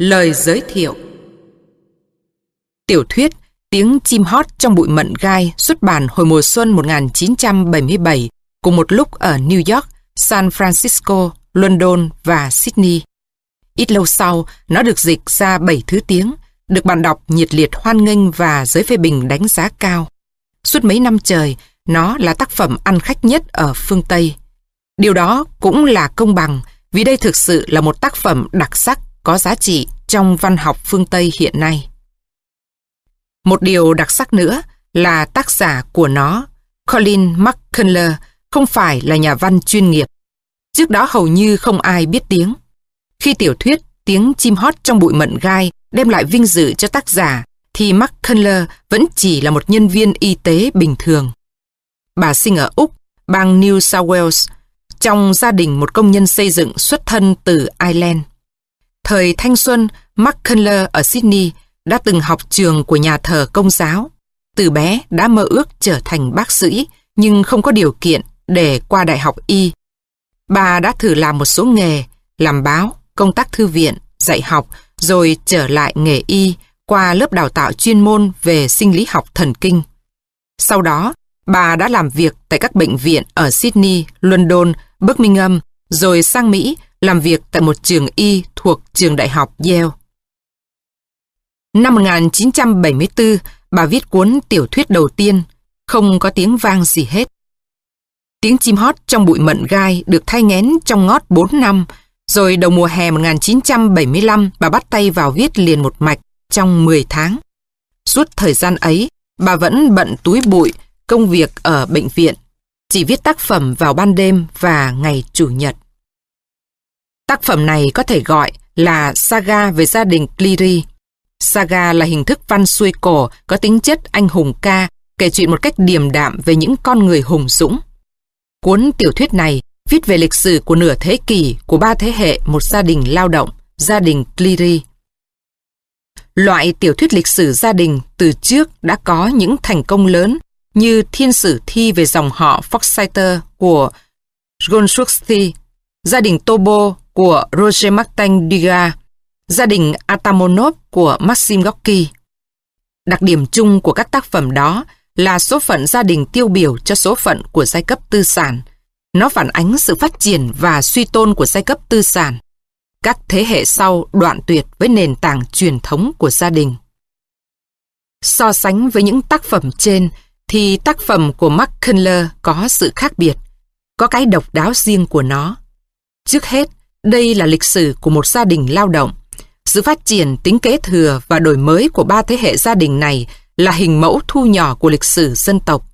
Lời giới thiệu Tiểu thuyết Tiếng chim hót trong bụi mận gai xuất bản hồi mùa xuân 1977 cùng một lúc ở New York, San Francisco, London và Sydney. Ít lâu sau, nó được dịch ra 7 thứ tiếng, được bạn đọc nhiệt liệt hoan nghênh và giới phê bình đánh giá cao. Suốt mấy năm trời, nó là tác phẩm ăn khách nhất ở phương Tây. Điều đó cũng là công bằng vì đây thực sự là một tác phẩm đặc sắc có giá trị trong văn học phương Tây hiện nay. Một điều đặc sắc nữa là tác giả của nó, Colin McCullough, không phải là nhà văn chuyên nghiệp. Trước đó hầu như không ai biết tiếng. Khi tiểu thuyết Tiếng chim hót trong bụi mận gai đem lại vinh dự cho tác giả, thì McCullough vẫn chỉ là một nhân viên y tế bình thường. Bà sinh ở Úc, bang New South Wales, trong gia đình một công nhân xây dựng xuất thân từ Ireland. Thời thanh xuân, McCullough ở Sydney đã từng học trường của nhà thờ công giáo. Từ bé đã mơ ước trở thành bác sĩ, nhưng không có điều kiện để qua đại học y. Bà đã thử làm một số nghề, làm báo, công tác thư viện, dạy học, rồi trở lại nghề y qua lớp đào tạo chuyên môn về sinh lý học thần kinh. Sau đó, bà đã làm việc tại các bệnh viện ở Sydney, London, Birmingham, rồi sang Mỹ làm việc tại một trường y thuộc trường đại học Yale. Năm 1974, bà viết cuốn tiểu thuyết đầu tiên, không có tiếng vang gì hết. Tiếng chim hót trong bụi mận gai được thay ngén trong ngót 4 năm, rồi đầu mùa hè 1975 bà bắt tay vào viết liền một mạch trong 10 tháng. Suốt thời gian ấy, bà vẫn bận túi bụi, công việc ở bệnh viện, chỉ viết tác phẩm vào ban đêm và ngày Chủ nhật. Tác phẩm này có thể gọi là saga về gia đình Cleary. Saga là hình thức văn xuôi cổ có tính chất anh hùng ca, kể chuyện một cách điềm đạm về những con người hùng dũng. Cuốn tiểu thuyết này viết về lịch sử của nửa thế kỷ của ba thế hệ một gia đình lao động, gia đình Cleary. Loại tiểu thuyết lịch sử gia đình từ trước đã có những thành công lớn như Thiên sử thi về dòng họ Foxeter của Gonsuxti, gia đình Tobo của Roger Martin Diga, gia đình Atamonov của Maxim Gorky. Đặc điểm chung của các tác phẩm đó là số phận gia đình tiêu biểu cho số phận của giai cấp tư sản. Nó phản ánh sự phát triển và suy tôn của giai cấp tư sản. Các thế hệ sau đoạn tuyệt với nền tảng truyền thống của gia đình. So sánh với những tác phẩm trên thì tác phẩm của McKinley có sự khác biệt, có cái độc đáo riêng của nó. Trước hết, đây là lịch sử của một gia đình lao động. Sự phát triển, tính kế thừa và đổi mới của ba thế hệ gia đình này là hình mẫu thu nhỏ của lịch sử dân tộc.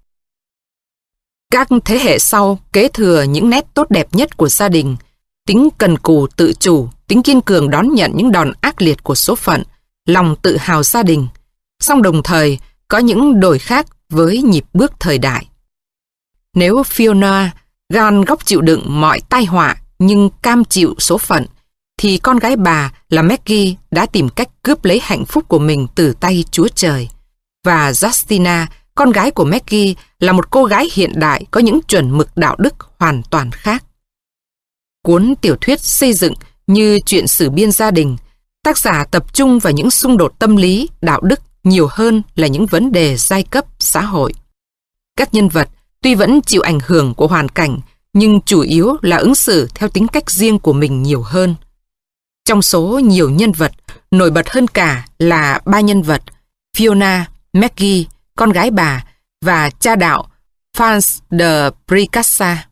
Các thế hệ sau kế thừa những nét tốt đẹp nhất của gia đình, tính cần cù tự chủ, tính kiên cường đón nhận những đòn ác liệt của số phận, lòng tự hào gia đình. Song đồng thời, có những đổi khác với nhịp bước thời đại. Nếu Fiona gan góc chịu đựng mọi tai họa nhưng cam chịu số phận, thì con gái bà là Maggie đã tìm cách cướp lấy hạnh phúc của mình từ tay Chúa Trời. Và Justina, con gái của Maggie, là một cô gái hiện đại có những chuẩn mực đạo đức hoàn toàn khác. Cuốn tiểu thuyết xây dựng như chuyện sử biên gia đình, tác giả tập trung vào những xung đột tâm lý, đạo đức nhiều hơn là những vấn đề giai cấp, xã hội. Các nhân vật tuy vẫn chịu ảnh hưởng của hoàn cảnh, nhưng chủ yếu là ứng xử theo tính cách riêng của mình nhiều hơn. Trong số nhiều nhân vật, nổi bật hơn cả là ba nhân vật Fiona, Maggie, con gái bà và cha đạo Franz de Pricassa.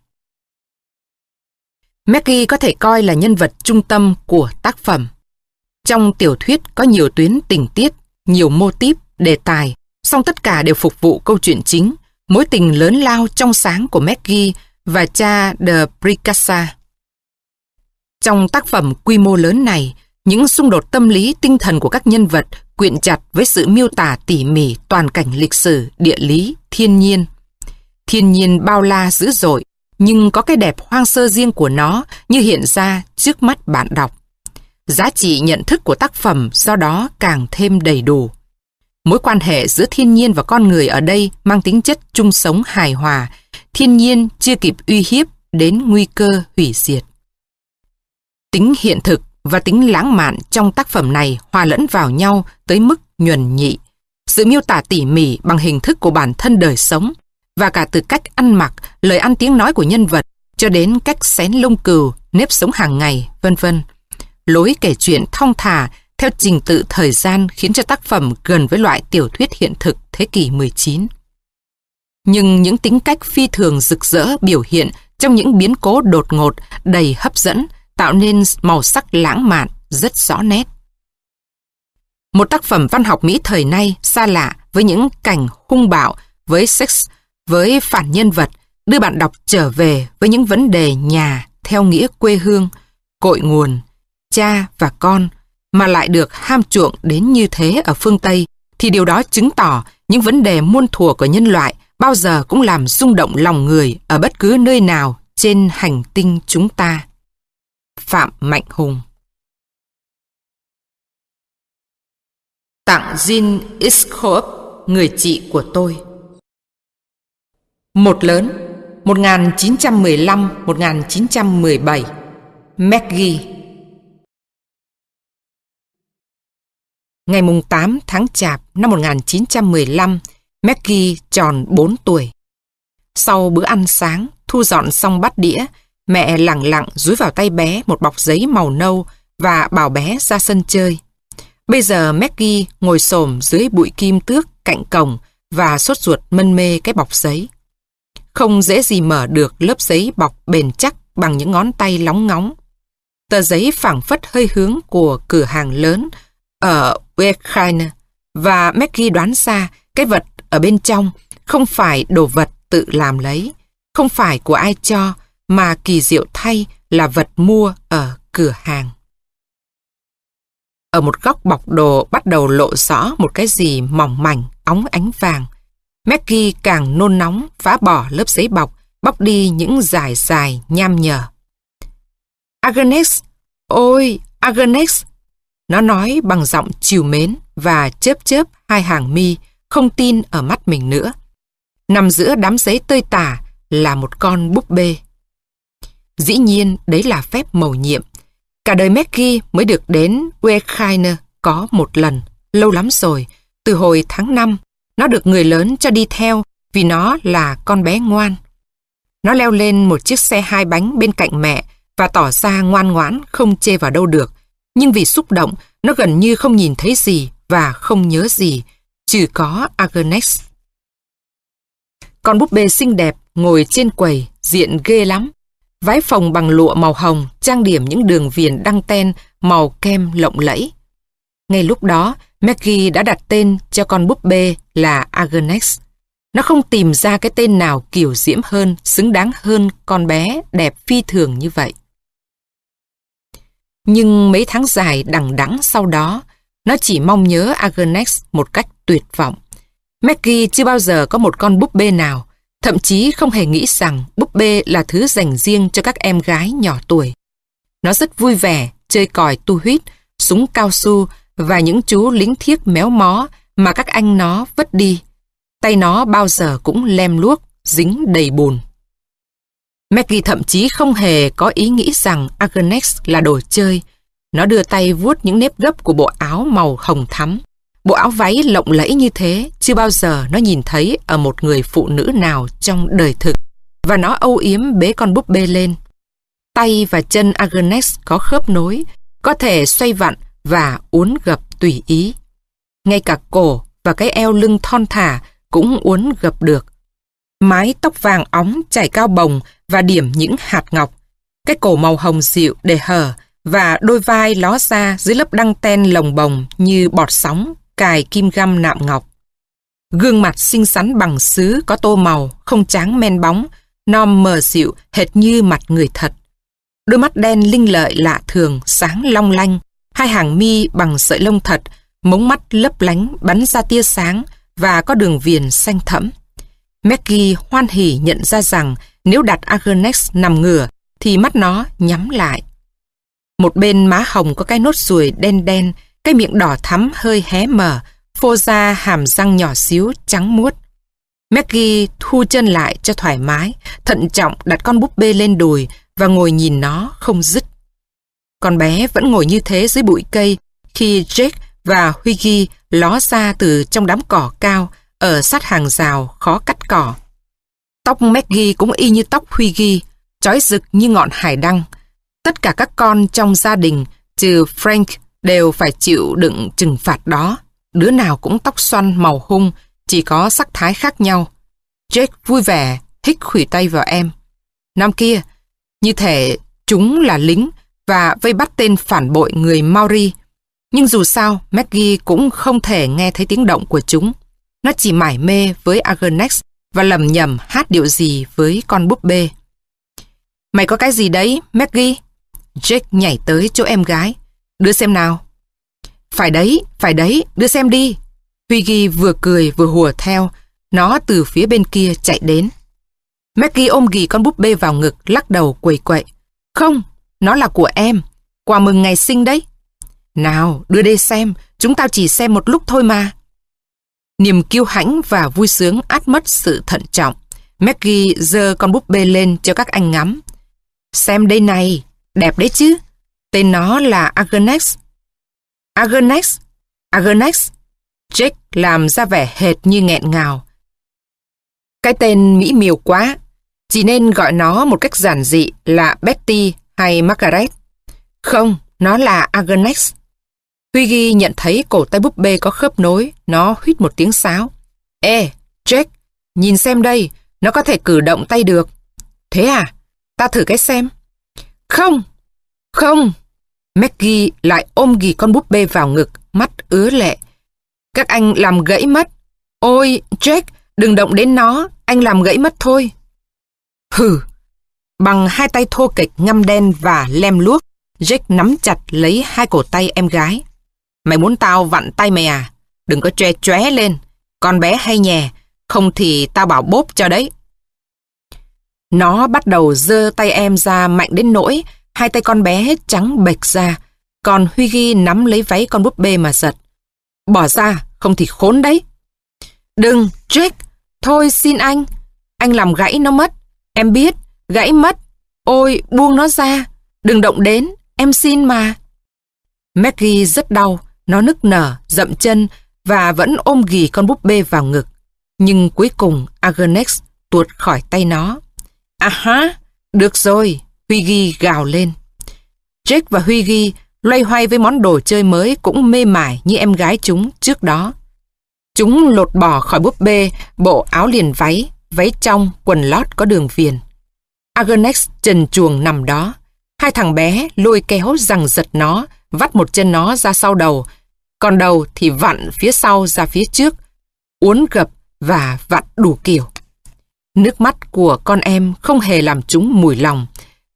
Maggie có thể coi là nhân vật trung tâm của tác phẩm. Trong tiểu thuyết có nhiều tuyến tình tiết nhiều mô típ, đề tài, song tất cả đều phục vụ câu chuyện chính, mối tình lớn lao trong sáng của Maggie và cha de Pricassa. Trong tác phẩm quy mô lớn này, những xung đột tâm lý tinh thần của các nhân vật quyện chặt với sự miêu tả tỉ mỉ toàn cảnh lịch sử, địa lý, thiên nhiên. Thiên nhiên bao la dữ dội, nhưng có cái đẹp hoang sơ riêng của nó như hiện ra trước mắt bạn đọc. Giá trị nhận thức của tác phẩm do đó càng thêm đầy đủ. Mối quan hệ giữa thiên nhiên và con người ở đây mang tính chất chung sống hài hòa, thiên nhiên chưa kịp uy hiếp đến nguy cơ hủy diệt. Tính hiện thực và tính lãng mạn trong tác phẩm này hòa lẫn vào nhau tới mức nhuần nhị. Sự miêu tả tỉ mỉ bằng hình thức của bản thân đời sống và cả từ cách ăn mặc, lời ăn tiếng nói của nhân vật cho đến cách xén lông cừu, nếp sống hàng ngày, vân vân. Lối kể chuyện thong thả theo trình tự thời gian khiến cho tác phẩm gần với loại tiểu thuyết hiện thực thế kỷ 19. Nhưng những tính cách phi thường rực rỡ biểu hiện trong những biến cố đột ngột, đầy hấp dẫn, tạo nên màu sắc lãng mạn rất rõ nét. Một tác phẩm văn học Mỹ thời nay xa lạ với những cảnh hung bạo, với sex, với phản nhân vật, đưa bạn đọc trở về với những vấn đề nhà theo nghĩa quê hương, cội nguồn, cha và con, mà lại được ham chuộng đến như thế ở phương Tây, thì điều đó chứng tỏ những vấn đề muôn thuở của nhân loại bao giờ cũng làm rung động lòng người ở bất cứ nơi nào trên hành tinh chúng ta. Phạm Mạnh Hùng Tặng Jean Iskop, người chị của tôi Một lớn 1915-1917 Meggy. Ngày 8 tháng Chạp năm 1915, Maggie tròn 4 tuổi. Sau bữa ăn sáng, thu dọn xong bát đĩa, mẹ lặng lặng dúi vào tay bé một bọc giấy màu nâu và bảo bé ra sân chơi. Bây giờ Maggie ngồi xổm dưới bụi kim tước cạnh cổng và sốt ruột mân mê cái bọc giấy. Không dễ gì mở được lớp giấy bọc bền chắc bằng những ngón tay lóng ngóng. Tờ giấy phảng phất hơi hướng của cửa hàng lớn ở Ukraine và Maggie đoán ra cái vật ở bên trong không phải đồ vật tự làm lấy, không phải của ai cho, mà kỳ diệu thay là vật mua ở cửa hàng. Ở một góc bọc đồ bắt đầu lộ rõ một cái gì mỏng mảnh, óng ánh vàng. Maggie càng nôn nóng phá bỏ lớp giấy bọc, bóc đi những dài dài nham nhở. Agnes, ôi, Agnes, nó nói bằng giọng chiều mến và chớp chớp hai hàng mi, không tin ở mắt mình nữa. Nằm giữa đám giấy tơi tả là một con búp bê. Dĩ nhiên đấy là phép mầu nhiệm. Cả đời Maggie mới được đến Wekhiner có một lần, lâu lắm rồi, từ hồi tháng 5. Nó được người lớn cho đi theo vì nó là con bé ngoan. Nó leo lên một chiếc xe hai bánh bên cạnh mẹ và tỏ ra ngoan ngoãn không chê vào đâu được nhưng vì xúc động, nó gần như không nhìn thấy gì và không nhớ gì, chỉ có Agnes. Con búp bê xinh đẹp ngồi trên quầy, diện ghê lắm. Vái phòng bằng lụa màu hồng, trang điểm những đường viền đăng ten màu kem lộng lẫy. Ngay lúc đó, Maggie đã đặt tên cho con búp bê là Agnes. Nó không tìm ra cái tên nào kiểu diễm hơn, xứng đáng hơn con bé đẹp phi thường như vậy. Nhưng mấy tháng dài đằng đẵng sau đó, nó chỉ mong nhớ Agnes một cách tuyệt vọng. Maggie chưa bao giờ có một con búp bê nào, thậm chí không hề nghĩ rằng búp bê là thứ dành riêng cho các em gái nhỏ tuổi. Nó rất vui vẻ, chơi còi tu huyết, súng cao su và những chú lính thiếc méo mó mà các anh nó vứt đi. Tay nó bao giờ cũng lem luốc, dính đầy bùn. Maggie thậm chí không hề có ý nghĩ rằng Agnes là đồ chơi. Nó đưa tay vuốt những nếp gấp của bộ áo màu hồng thắm. Bộ áo váy lộng lẫy như thế chưa bao giờ nó nhìn thấy ở một người phụ nữ nào trong đời thực. Và nó âu yếm bế con búp bê lên. Tay và chân Agnes có khớp nối, có thể xoay vặn và uốn gập tùy ý. Ngay cả cổ và cái eo lưng thon thả cũng uốn gập được. Mái tóc vàng óng chảy cao bồng và điểm những hạt ngọc. Cái cổ màu hồng dịu để hở và đôi vai ló ra dưới lớp đăng ten lồng bồng như bọt sóng cài kim găm nạm ngọc. Gương mặt xinh xắn bằng sứ có tô màu, không tráng men bóng, non mờ dịu hệt như mặt người thật. Đôi mắt đen linh lợi lạ thường, sáng long lanh, hai hàng mi bằng sợi lông thật, mống mắt lấp lánh bắn ra tia sáng và có đường viền xanh thẫm. Maggie hoan hỉ nhận ra rằng nếu đặt Agnes nằm ngửa thì mắt nó nhắm lại. Một bên má hồng có cái nốt ruồi đen đen, cái miệng đỏ thắm hơi hé mở, phô ra hàm răng nhỏ xíu trắng muốt. Maggie thu chân lại cho thoải mái, thận trọng đặt con búp bê lên đùi và ngồi nhìn nó không dứt. con bé vẫn ngồi như thế dưới bụi cây khi Jake và Huygy ló ra từ trong đám cỏ cao ở sát hàng rào khó cắt cỏ. Tóc Maggie cũng y như tóc Huygy, chói rực như ngọn hải đăng. Tất cả các con trong gia đình, trừ Frank, đều phải chịu đựng trừng phạt đó. Đứa nào cũng tóc xoăn màu hung, chỉ có sắc thái khác nhau. Jake vui vẻ, hít khủy tay vào em. Năm kia, như thể chúng là lính và vây bắt tên phản bội người Maori. Nhưng dù sao, Maggie cũng không thể nghe thấy tiếng động của chúng. Nó chỉ mải mê với Agnes và lầm nhầm hát điệu gì với con búp bê. Mày có cái gì đấy, Maggie? Jake nhảy tới chỗ em gái. Đưa xem nào. Phải đấy, phải đấy, đưa xem đi. huy ghi vừa cười vừa hùa theo. Nó từ phía bên kia chạy đến. Maggie ôm ghì con búp bê vào ngực, lắc đầu quầy quậy. Không, nó là của em. Quà mừng ngày sinh đấy. Nào, đưa đây xem, chúng tao chỉ xem một lúc thôi mà. Niềm kiêu hãnh và vui sướng át mất sự thận trọng. Maggie giơ con búp bê lên cho các anh ngắm. Xem đây này, đẹp đấy chứ. Tên nó là Agonex. Agonex, Agonex. Jake làm ra vẻ hệt như nghẹn ngào. Cái tên mỹ miều quá, chỉ nên gọi nó một cách giản dị là Betty hay Margaret. Không, nó là Agonex. Huy nhận thấy cổ tay búp bê có khớp nối, nó huýt một tiếng sáo. Ê, Jack, nhìn xem đây, nó có thể cử động tay được. Thế à? Ta thử cái xem. Không, không. Maggie lại ôm ghì con búp bê vào ngực, mắt ứa lệ. Các anh làm gãy mất. Ôi, Jack, đừng động đến nó, anh làm gãy mất thôi. Hừ. Bằng hai tay thô kịch ngăm đen và lem luốc, Jack nắm chặt lấy hai cổ tay em gái. Mày muốn tao vặn tay mày à? Đừng có tre chóe lên. Con bé hay nhè, không thì tao bảo bốp cho đấy. Nó bắt đầu dơ tay em ra mạnh đến nỗi hai tay con bé trắng bệch ra. Còn Huy Ghi nắm lấy váy con búp bê mà giật. Bỏ ra, không thì khốn đấy. Đừng, Jack. Thôi xin anh. Anh làm gãy nó mất. Em biết, gãy mất. Ôi, buông nó ra. Đừng động đến, em xin mà. Maggie rất đau, nó nức nở, dậm chân và vẫn ôm ghì con búp bê vào ngực. Nhưng cuối cùng Agonex tuột khỏi tay nó. À ha, được rồi, Huy Ghi gào lên. Jake và Huy Ghi loay hoay với món đồ chơi mới cũng mê mải như em gái chúng trước đó. Chúng lột bỏ khỏi búp bê bộ áo liền váy, váy trong, quần lót có đường viền. Agonex trần chuồng nằm đó. Hai thằng bé lôi kéo rằng giật nó, vắt một chân nó ra sau đầu, còn đầu thì vặn phía sau ra phía trước, uốn gập và vặn đủ kiểu. Nước mắt của con em không hề làm chúng mùi lòng,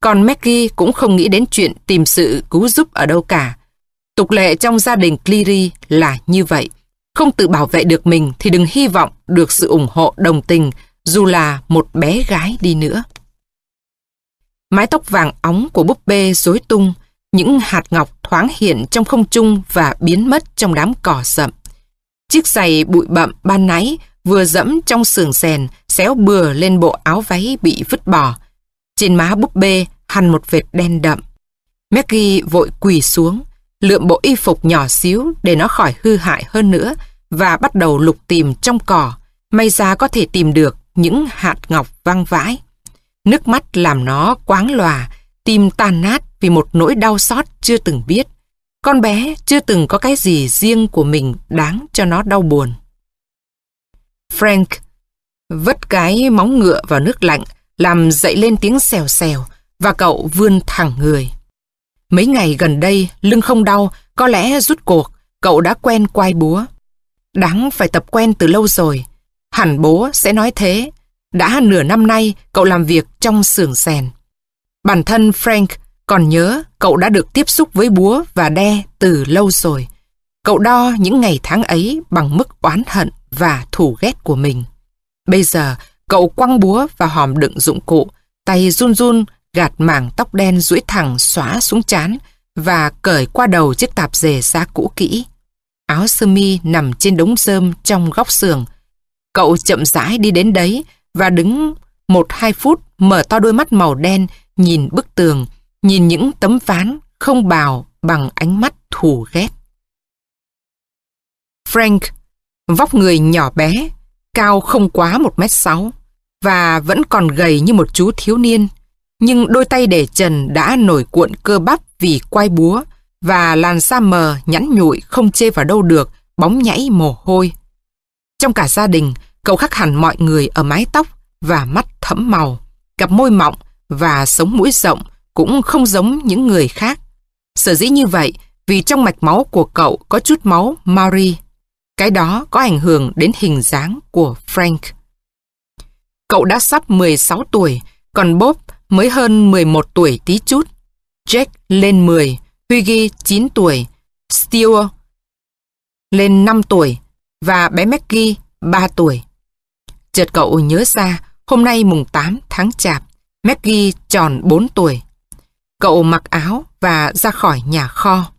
còn Maggie cũng không nghĩ đến chuyện tìm sự cứu giúp ở đâu cả. Tục lệ trong gia đình Cleary là như vậy. Không tự bảo vệ được mình thì đừng hy vọng được sự ủng hộ đồng tình dù là một bé gái đi nữa. Mái tóc vàng óng của búp bê rối tung, những hạt ngọc thoáng hiện trong không trung và biến mất trong đám cỏ rậm. Chiếc giày bụi bậm ban nãy vừa dẫm trong sườn rèn xéo bừa lên bộ áo váy bị vứt bỏ. Trên má búp bê hằn một vệt đen đậm. Maggie vội quỳ xuống, lượm bộ y phục nhỏ xíu để nó khỏi hư hại hơn nữa và bắt đầu lục tìm trong cỏ. May ra có thể tìm được những hạt ngọc văng vãi. Nước mắt làm nó quáng lòa, tim tan nát vì một nỗi đau xót chưa từng biết. Con bé chưa từng có cái gì riêng của mình đáng cho nó đau buồn. Frank vất cái móng ngựa vào nước lạnh, làm dậy lên tiếng xèo xèo, và cậu vươn thẳng người. Mấy ngày gần đây, lưng không đau, có lẽ rút cuộc, cậu đã quen quai búa. Đáng phải tập quen từ lâu rồi. Hẳn bố sẽ nói thế. Đã nửa năm nay, cậu làm việc trong xưởng rèn. Bản thân Frank còn nhớ cậu đã được tiếp xúc với búa và đe từ lâu rồi. Cậu đo những ngày tháng ấy bằng mức oán hận và thù ghét của mình. Bây giờ, cậu quăng búa và hòm đựng dụng cụ, tay run run gạt mảng tóc đen duỗi thẳng xóa xuống chán và cởi qua đầu chiếc tạp dề da cũ kỹ. Áo sơ mi nằm trên đống rơm trong góc xưởng. Cậu chậm rãi đi đến đấy và đứng một hai phút mở to đôi mắt màu đen nhìn bức tường, nhìn những tấm ván không bào bằng ánh mắt thù ghét. Frank, vóc người nhỏ bé, cao không quá 1m6 và vẫn còn gầy như một chú thiếu niên. Nhưng đôi tay để trần đã nổi cuộn cơ bắp vì quay búa và làn da mờ nhẵn nhụi không chê vào đâu được, bóng nhảy mồ hôi. Trong cả gia đình, cậu khác hẳn mọi người ở mái tóc và mắt thẫm màu, cặp môi mọng và sống mũi rộng cũng không giống những người khác. Sở dĩ như vậy vì trong mạch máu của cậu có chút máu Maori. Cái đó có ảnh hưởng đến hình dáng của Frank. Cậu đã sắp 16 tuổi, còn Bob mới hơn 11 tuổi tí chút. Jack lên 10, Huygy 9 tuổi, Stewart lên 5 tuổi và bé Maggie 3 tuổi. Chợt cậu nhớ ra, hôm nay mùng 8 tháng chạp, Maggie tròn 4 tuổi. Cậu mặc áo và ra khỏi nhà kho.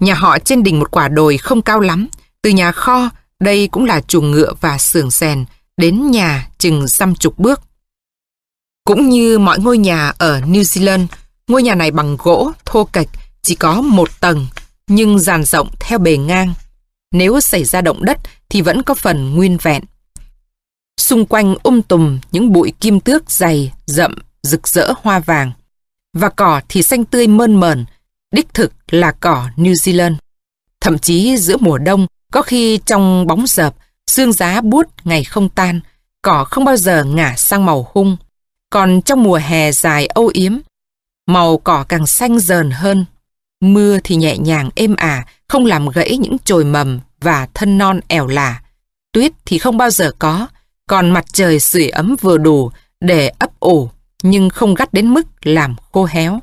Nhà họ trên đỉnh một quả đồi không cao lắm, từ nhà kho, đây cũng là chuồng ngựa và xưởng rèn, đến nhà chừng xăm chục bước. Cũng như mọi ngôi nhà ở New Zealand, ngôi nhà này bằng gỗ, thô kệch, chỉ có một tầng, nhưng dàn rộng theo bề ngang. Nếu xảy ra động đất thì vẫn có phần nguyên vẹn. Xung quanh um tùm những bụi kim tước dày, rậm, rực rỡ hoa vàng. Và cỏ thì xanh tươi mơn mờn, đích thực là cỏ New Zealand. Thậm chí giữa mùa đông, có khi trong bóng dợp, sương giá bút ngày không tan, cỏ không bao giờ ngả sang màu hung. Còn trong mùa hè dài âu yếm, màu cỏ càng xanh dờn hơn. Mưa thì nhẹ nhàng êm ả, không làm gãy những chồi mầm và thân non ẻo lả. Tuyết thì không bao giờ có, còn mặt trời sưởi ấm vừa đủ để ấp ủ, nhưng không gắt đến mức làm khô héo.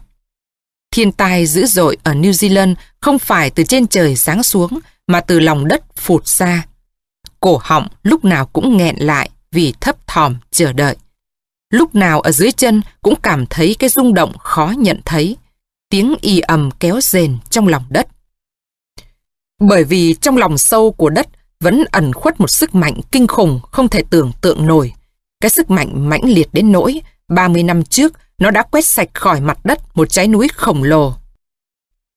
Thiên tai dữ dội ở New Zealand không phải từ trên trời giáng xuống mà từ lòng đất phụt ra. Cổ họng lúc nào cũng nghẹn lại vì thấp thỏm chờ đợi. Lúc nào ở dưới chân cũng cảm thấy cái rung động khó nhận thấy, tiếng y ầm kéo rền trong lòng đất. Bởi vì trong lòng sâu của đất vẫn ẩn khuất một sức mạnh kinh khủng không thể tưởng tượng nổi. Cái sức mạnh mãnh liệt đến nỗi 30 năm trước nó đã quét sạch khỏi mặt đất một trái núi khổng lồ.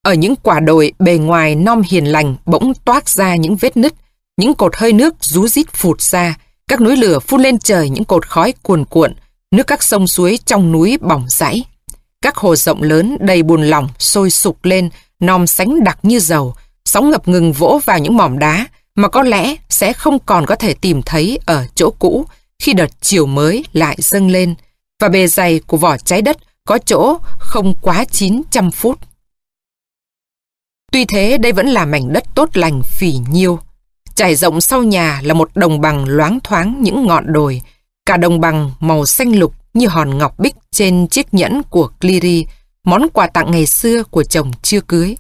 Ở những quả đồi bề ngoài non hiền lành bỗng toát ra những vết nứt, những cột hơi nước rú rít phụt ra, các núi lửa phun lên trời những cột khói cuồn cuộn, nước các sông suối trong núi bỏng rãi. Các hồ rộng lớn đầy buồn lỏng sôi sục lên, non sánh đặc như dầu, sóng ngập ngừng vỗ vào những mỏm đá mà có lẽ sẽ không còn có thể tìm thấy ở chỗ cũ khi đợt chiều mới lại dâng lên và bề dày của vỏ trái đất có chỗ không quá 900 phút. Tuy thế đây vẫn là mảnh đất tốt lành phỉ nhiêu. Trải rộng sau nhà là một đồng bằng loáng thoáng những ngọn đồi, cả đồng bằng màu xanh lục như hòn ngọc bích trên chiếc nhẫn của Cleary, món quà tặng ngày xưa của chồng chưa cưới.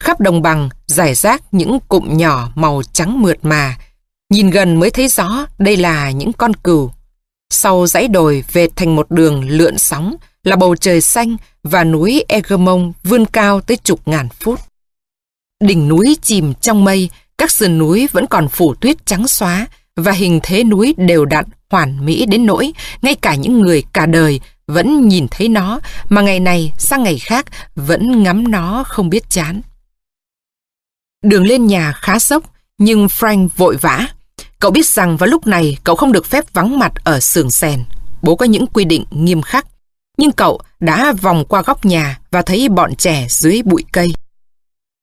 Khắp đồng bằng giải rác những cụm nhỏ màu trắng mượt mà, nhìn gần mới thấy rõ đây là những con cừu. Sau dãy đồi về thành một đường lượn sóng là bầu trời xanh và núi Egermont vươn cao tới chục ngàn phút. Đỉnh núi chìm trong mây, các sườn núi vẫn còn phủ tuyết trắng xóa và hình thế núi đều đặn, hoàn mỹ đến nỗi ngay cả những người cả đời vẫn nhìn thấy nó mà ngày này sang ngày khác vẫn ngắm nó không biết chán. Đường lên nhà khá sốc, nhưng Frank vội vã. Cậu biết rằng vào lúc này cậu không được phép vắng mặt ở sườn sèn. Bố có những quy định nghiêm khắc. Nhưng cậu đã vòng qua góc nhà và thấy bọn trẻ dưới bụi cây.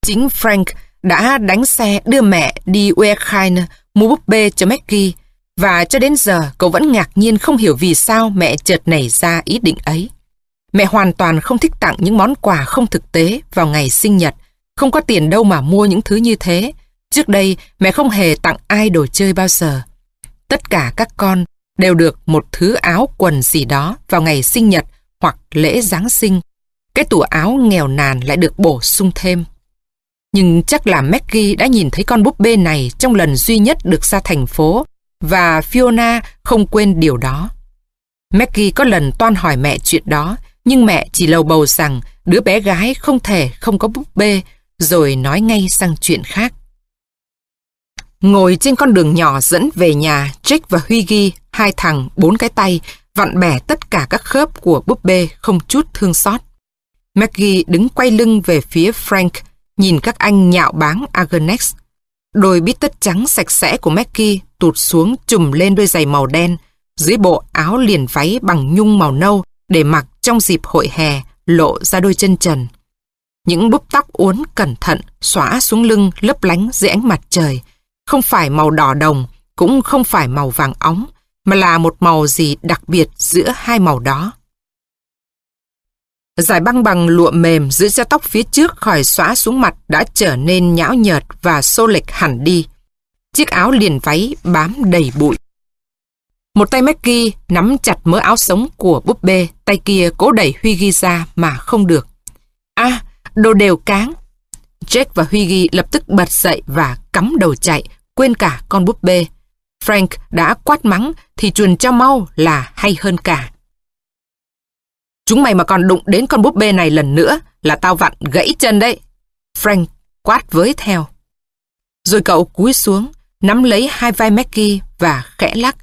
Chính Frank đã đánh xe đưa mẹ đi Ukraine mua búp bê cho Maggie và cho đến giờ cậu vẫn ngạc nhiên không hiểu vì sao mẹ chợt nảy ra ý định ấy. Mẹ hoàn toàn không thích tặng những món quà không thực tế vào ngày sinh nhật, không có tiền đâu mà mua những thứ như thế. Trước đây mẹ không hề tặng ai đồ chơi bao giờ. Tất cả các con đều được một thứ áo quần gì đó vào ngày sinh nhật hoặc lễ Giáng sinh. Cái tủ áo nghèo nàn lại được bổ sung thêm. Nhưng chắc là Maggie đã nhìn thấy con búp bê này trong lần duy nhất được ra thành phố và Fiona không quên điều đó. Maggie có lần toan hỏi mẹ chuyện đó nhưng mẹ chỉ lầu bầu rằng đứa bé gái không thể không có búp bê rồi nói ngay sang chuyện khác. Ngồi trên con đường nhỏ dẫn về nhà, Jake và Huy ghi hai thằng bốn cái tay, vặn bẻ tất cả các khớp của búp bê không chút thương xót. Maggie đứng quay lưng về phía Frank, nhìn các anh nhạo báng Agnes, Đôi bít tất trắng sạch sẽ của Mackie tụt xuống trùm lên đôi giày màu đen, dưới bộ áo liền váy bằng nhung màu nâu để mặc trong dịp hội hè lộ ra đôi chân trần. Những búp tóc uốn cẩn thận xóa xuống lưng lấp lánh dưới ánh mặt trời, không phải màu đỏ đồng, cũng không phải màu vàng óng, mà là một màu gì đặc biệt giữa hai màu đó. Giải băng bằng lụa mềm giữ cho tóc phía trước khỏi xóa xuống mặt đã trở nên nhão nhợt và xô lệch hẳn đi. Chiếc áo liền váy bám đầy bụi. Một tay Maggie nắm chặt mớ áo sống của búp bê, tay kia cố đẩy Huy ghi ra mà không được. À, đồ đều cáng. Jack và Huy ghi lập tức bật dậy và cắm đầu chạy, quên cả con búp bê. Frank đã quát mắng thì chuồn cho mau là hay hơn cả. Chúng mày mà còn đụng đến con búp bê này lần nữa là tao vặn gãy chân đấy. Frank quát với theo. Rồi cậu cúi xuống, nắm lấy hai vai Maggie và khẽ lắc.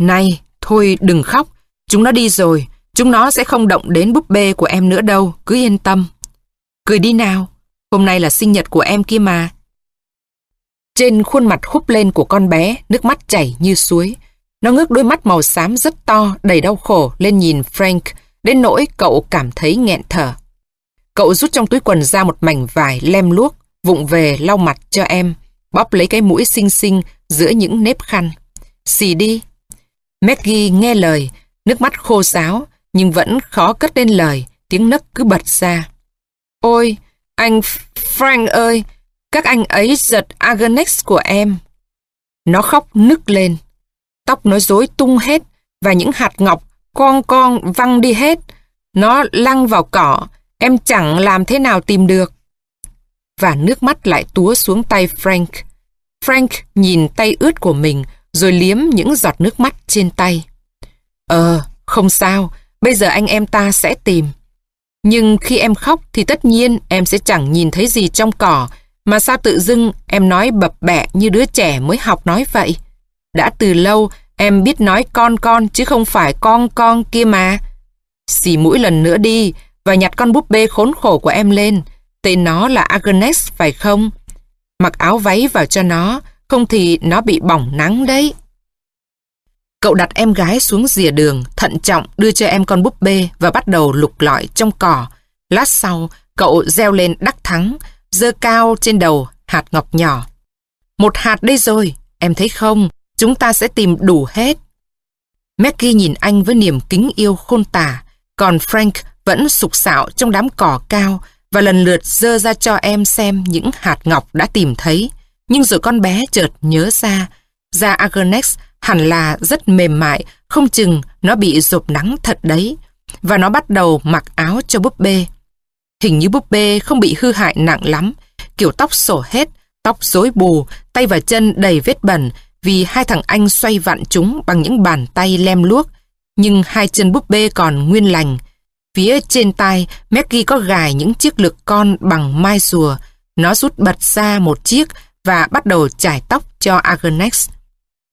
Này, thôi đừng khóc, chúng nó đi rồi, chúng nó sẽ không động đến búp bê của em nữa đâu, cứ yên tâm. Cười đi nào, hôm nay là sinh nhật của em kia mà. Trên khuôn mặt húp lên của con bé, nước mắt chảy như suối. Nó ngước đôi mắt màu xám rất to, đầy đau khổ lên nhìn Frank, đến nỗi cậu cảm thấy nghẹn thở. Cậu rút trong túi quần ra một mảnh vải lem luốc, vụng về lau mặt cho em, bóp lấy cái mũi xinh xinh giữa những nếp khăn. Xì đi. Maggie nghe lời, nước mắt khô sáo, nhưng vẫn khó cất lên lời, tiếng nấc cứ bật ra. Ôi, anh Frank ơi, các anh ấy giật Agnes của em. Nó khóc nức lên. Tóc nó rối tung hết và những hạt ngọc con con văng đi hết. Nó lăn vào cỏ, em chẳng làm thế nào tìm được. Và nước mắt lại túa xuống tay Frank. Frank nhìn tay ướt của mình rồi liếm những giọt nước mắt trên tay. Ờ, không sao, bây giờ anh em ta sẽ tìm. Nhưng khi em khóc thì tất nhiên em sẽ chẳng nhìn thấy gì trong cỏ, mà sao tự dưng em nói bập bẹ như đứa trẻ mới học nói vậy? Đã từ lâu em biết nói con con chứ không phải con con kia mà. Xì mũi lần nữa đi và nhặt con búp bê khốn khổ của em lên. Tên nó là Agnes phải không? Mặc áo váy vào cho nó, không thì nó bị bỏng nắng đấy. Cậu đặt em gái xuống rìa đường, thận trọng đưa cho em con búp bê và bắt đầu lục lọi trong cỏ. Lát sau, cậu reo lên đắc thắng, dơ cao trên đầu hạt ngọc nhỏ. Một hạt đây rồi, em thấy không? Chúng ta sẽ tìm đủ hết. Maggie nhìn anh với niềm kính yêu khôn tả, còn Frank vẫn sục sạo trong đám cỏ cao và lần lượt dơ ra cho em xem những hạt ngọc đã tìm thấy. Nhưng rồi con bé chợt nhớ ra, da Agnes hẳn là rất mềm mại, không chừng nó bị rộp nắng thật đấy. Và nó bắt đầu mặc áo cho búp bê. Hình như búp bê không bị hư hại nặng lắm, kiểu tóc sổ hết, tóc rối bù, tay và chân đầy vết bẩn vì hai thằng anh xoay vặn chúng bằng những bàn tay lem luốc. Nhưng hai chân búp bê còn nguyên lành. Phía trên tay, Maggie có gài những chiếc lược con bằng mai rùa. Nó rút bật ra một chiếc và bắt đầu chải tóc cho agnes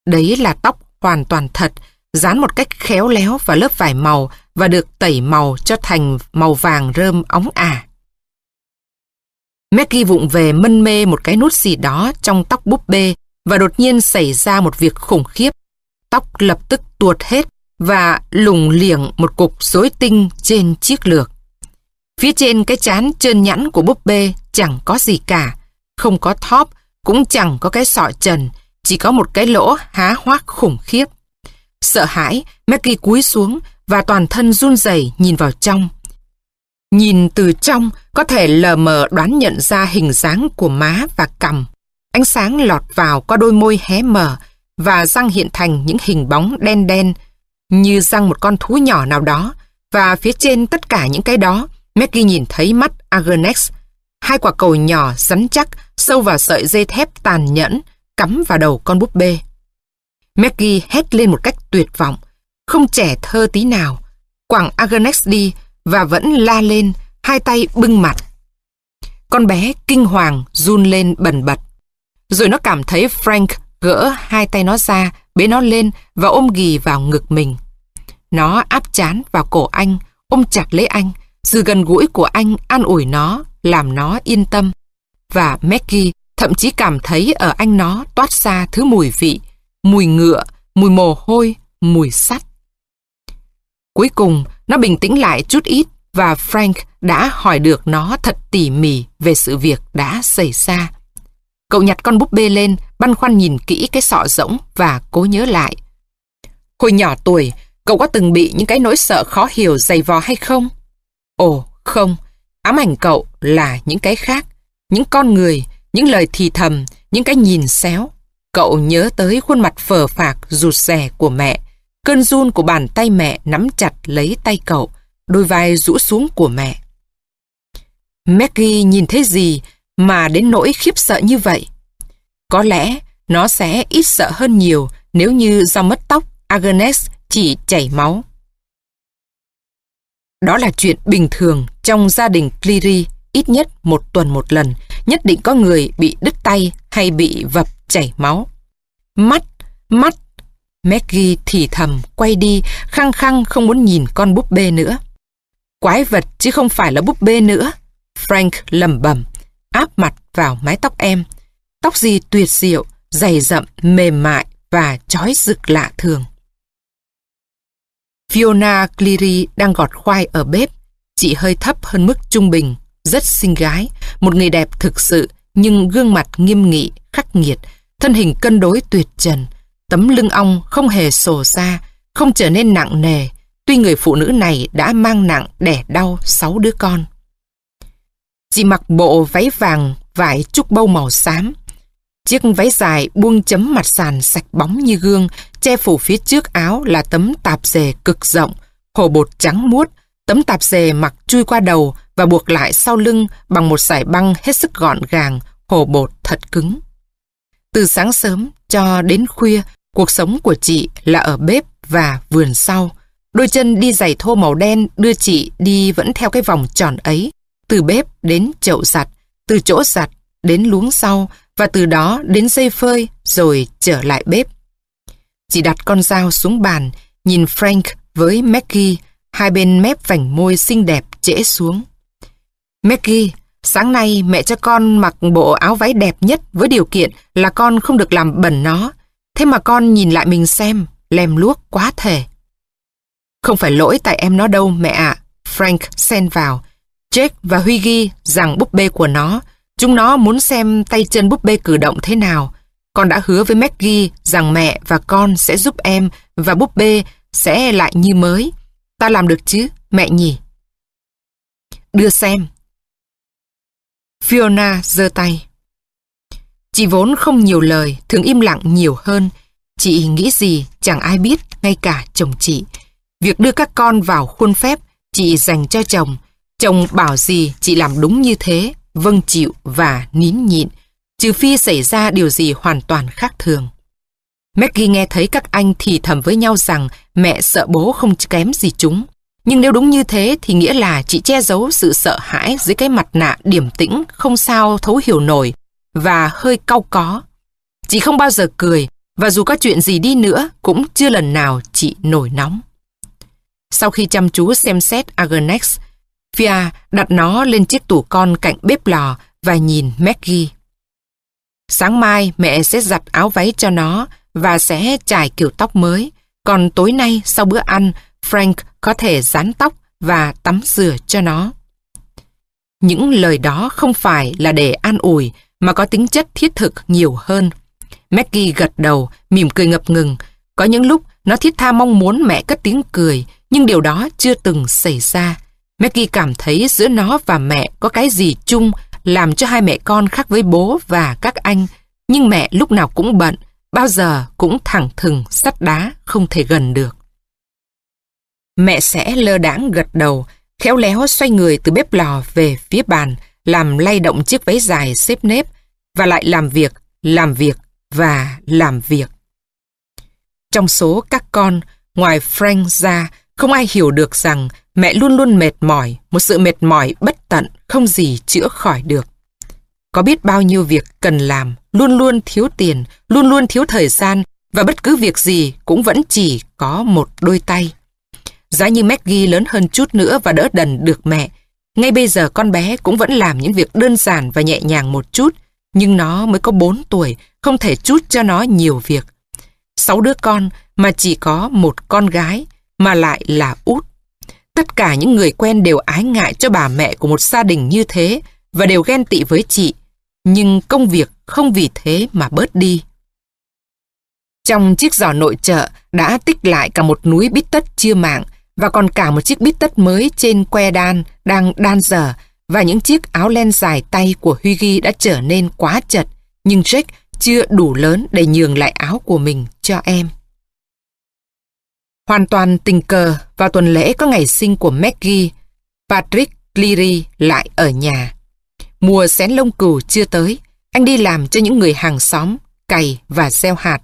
Đấy là tóc hoàn toàn thật, dán một cách khéo léo vào lớp vải màu và được tẩy màu cho thành màu vàng rơm óng ả. Maggie vụng về mân mê một cái nút gì đó trong tóc búp bê và đột nhiên xảy ra một việc khủng khiếp. Tóc lập tức tuột hết và lủng liệng một cục rối tinh trên chiếc lược. Phía trên cái chán trơn nhẵn của búp bê chẳng có gì cả, không có thóp, cũng chẳng có cái sọ trần, chỉ có một cái lỗ há hoác khủng khiếp. Sợ hãi, Maggie cúi xuống và toàn thân run rẩy nhìn vào trong. Nhìn từ trong, có thể lờ mờ đoán nhận ra hình dáng của má và cằm. Ánh sáng lọt vào qua đôi môi hé mở và răng hiện thành những hình bóng đen đen, như răng một con thú nhỏ nào đó và phía trên tất cả những cái đó, Maggie nhìn thấy mắt agnes hai quả cầu nhỏ rắn chắc sâu vào sợi dây thép tàn nhẫn, cắm vào đầu con búp bê. Maggie hét lên một cách tuyệt vọng, không trẻ thơ tí nào quẳng agnes đi và vẫn la lên, hai tay bưng mặt. Con bé kinh hoàng run lên bần bật. Rồi nó cảm thấy Frank gỡ hai tay nó ra, bế nó lên và ôm ghì vào ngực mình. Nó áp chán vào cổ anh, ôm chặt lấy anh, Sự gần gũi của anh an ủi nó, làm nó yên tâm. Và Maggie thậm chí cảm thấy ở anh nó toát ra thứ mùi vị, mùi ngựa, mùi mồ hôi, mùi sắt. Cuối cùng, nó bình tĩnh lại chút ít và Frank đã hỏi được nó thật tỉ mỉ về sự việc đã xảy ra. Cậu nhặt con búp bê lên, băn khoăn nhìn kỹ cái sọ rỗng và cố nhớ lại. Hồi nhỏ tuổi, cậu có từng bị những cái nỗi sợ khó hiểu dày vò hay không? Ồ, không. Ám ảnh cậu là những cái khác. Những con người, những lời thì thầm, những cái nhìn xéo. Cậu nhớ tới khuôn mặt phờ phạc, rụt rè của mẹ. Cơn run của bàn tay mẹ nắm chặt lấy tay cậu, đôi vai rũ xuống của mẹ. Maggie nhìn thấy gì mà đến nỗi khiếp sợ như vậy? Có lẽ nó sẽ ít sợ hơn nhiều nếu như do mất tóc Agnes chỉ chảy máu. Đó là chuyện bình thường trong gia đình Cleary ít nhất một tuần một lần, nhất định có người bị đứt tay hay bị vập chảy máu. Mắt, mắt, Maggie thì thầm quay đi, khăng khăng không muốn nhìn con búp bê nữa. Quái vật chứ không phải là búp bê nữa. Frank lầm bầm, áp mặt vào mái tóc em. Tóc gì tuyệt diệu, dày rậm, mềm mại và chói rực lạ thường. Fiona Cleary đang gọt khoai ở bếp. Chị hơi thấp hơn mức trung bình, rất xinh gái, một người đẹp thực sự, nhưng gương mặt nghiêm nghị, khắc nghiệt, thân hình cân đối tuyệt trần. Tấm lưng ong không hề sổ ra, không trở nên nặng nề, tuy người phụ nữ này đã mang nặng đẻ đau sáu đứa con. Chị mặc bộ váy vàng, vải trúc bâu màu xám. Chiếc váy dài buông chấm mặt sàn sạch bóng như gương, che phủ phía trước áo là tấm tạp dề cực rộng, hồ bột trắng muốt, tấm tạp dề mặc chui qua đầu và buộc lại sau lưng bằng một sải băng hết sức gọn gàng, hồ bột thật cứng. Từ sáng sớm cho đến khuya, cuộc sống của chị là ở bếp và vườn sau. Đôi chân đi giày thô màu đen đưa chị đi vẫn theo cái vòng tròn ấy, từ bếp đến chậu giặt, từ chỗ giặt đến luống sau và từ đó đến dây phơi rồi trở lại bếp. Chị đặt con dao xuống bàn, nhìn Frank với Maggie, hai bên mép vành môi xinh đẹp trễ xuống. Maggie, sáng nay mẹ cho con mặc bộ áo váy đẹp nhất với điều kiện là con không được làm bẩn nó. Thế mà con nhìn lại mình xem, lem luốc quá thể. Không phải lỗi tại em nó đâu mẹ ạ. Frank xen vào. Jake và Huy ghi rằng búp bê của nó, chúng nó muốn xem tay chân búp bê cử động thế nào. Con đã hứa với Maggie rằng mẹ và con sẽ giúp em và búp bê sẽ lại như mới. Ta làm được chứ, mẹ nhỉ? Đưa xem. Fiona giơ tay. Chị vốn không nhiều lời, thường im lặng nhiều hơn. Chị nghĩ gì chẳng ai biết, ngay cả chồng chị. Việc đưa các con vào khuôn phép, chị dành cho chồng. Chồng bảo gì chị làm đúng như thế, vâng chịu và nín nhịn, trừ phi xảy ra điều gì hoàn toàn khác thường. Maggie nghe thấy các anh thì thầm với nhau rằng mẹ sợ bố không kém gì chúng. Nhưng nếu đúng như thế thì nghĩa là chị che giấu sự sợ hãi dưới cái mặt nạ điềm tĩnh không sao thấu hiểu nổi và hơi cau có. Chị không bao giờ cười và dù có chuyện gì đi nữa cũng chưa lần nào chị nổi nóng. Sau khi chăm chú xem xét Agonex, Fia đặt nó lên chiếc tủ con cạnh bếp lò và nhìn Maggie. Sáng mai mẹ sẽ giặt áo váy cho nó và sẽ trải kiểu tóc mới. Còn tối nay sau bữa ăn, Frank có thể dán tóc và tắm rửa cho nó. Những lời đó không phải là để an ủi mà có tính chất thiết thực nhiều hơn. Maggie gật đầu, mỉm cười ngập ngừng. Có những lúc nó thiết tha mong muốn mẹ cất tiếng cười, nhưng điều đó chưa từng xảy ra. Maggie cảm thấy giữa nó và mẹ có cái gì chung làm cho hai mẹ con khác với bố và các anh. Nhưng mẹ lúc nào cũng bận, bao giờ cũng thẳng thừng, sắt đá, không thể gần được. Mẹ sẽ lơ đãng gật đầu, khéo léo xoay người từ bếp lò về phía bàn, làm lay động chiếc váy dài xếp nếp, và lại làm việc, làm việc và làm việc. Trong số các con, ngoài Frank ra, không ai hiểu được rằng mẹ luôn luôn mệt mỏi, một sự mệt mỏi bất tận, không gì chữa khỏi được. Có biết bao nhiêu việc cần làm, luôn luôn thiếu tiền, luôn luôn thiếu thời gian, và bất cứ việc gì cũng vẫn chỉ có một đôi tay. Giá như Maggie lớn hơn chút nữa và đỡ đần được mẹ, Ngay bây giờ con bé cũng vẫn làm những việc đơn giản và nhẹ nhàng một chút, nhưng nó mới có 4 tuổi, không thể chút cho nó nhiều việc. Sáu đứa con mà chỉ có một con gái, mà lại là út. Tất cả những người quen đều ái ngại cho bà mẹ của một gia đình như thế và đều ghen tị với chị. Nhưng công việc không vì thế mà bớt đi. Trong chiếc giỏ nội trợ đã tích lại cả một núi bít tất chưa mạng và còn cả một chiếc bít tất mới trên que đan đang đan dở và những chiếc áo len dài tay của Huy Ghi đã trở nên quá chật nhưng Jake chưa đủ lớn để nhường lại áo của mình cho em. Hoàn toàn tình cờ, vào tuần lễ có ngày sinh của Maggie, Patrick Cleary lại ở nhà. Mùa xén lông cừu chưa tới, anh đi làm cho những người hàng xóm, cày và gieo hạt.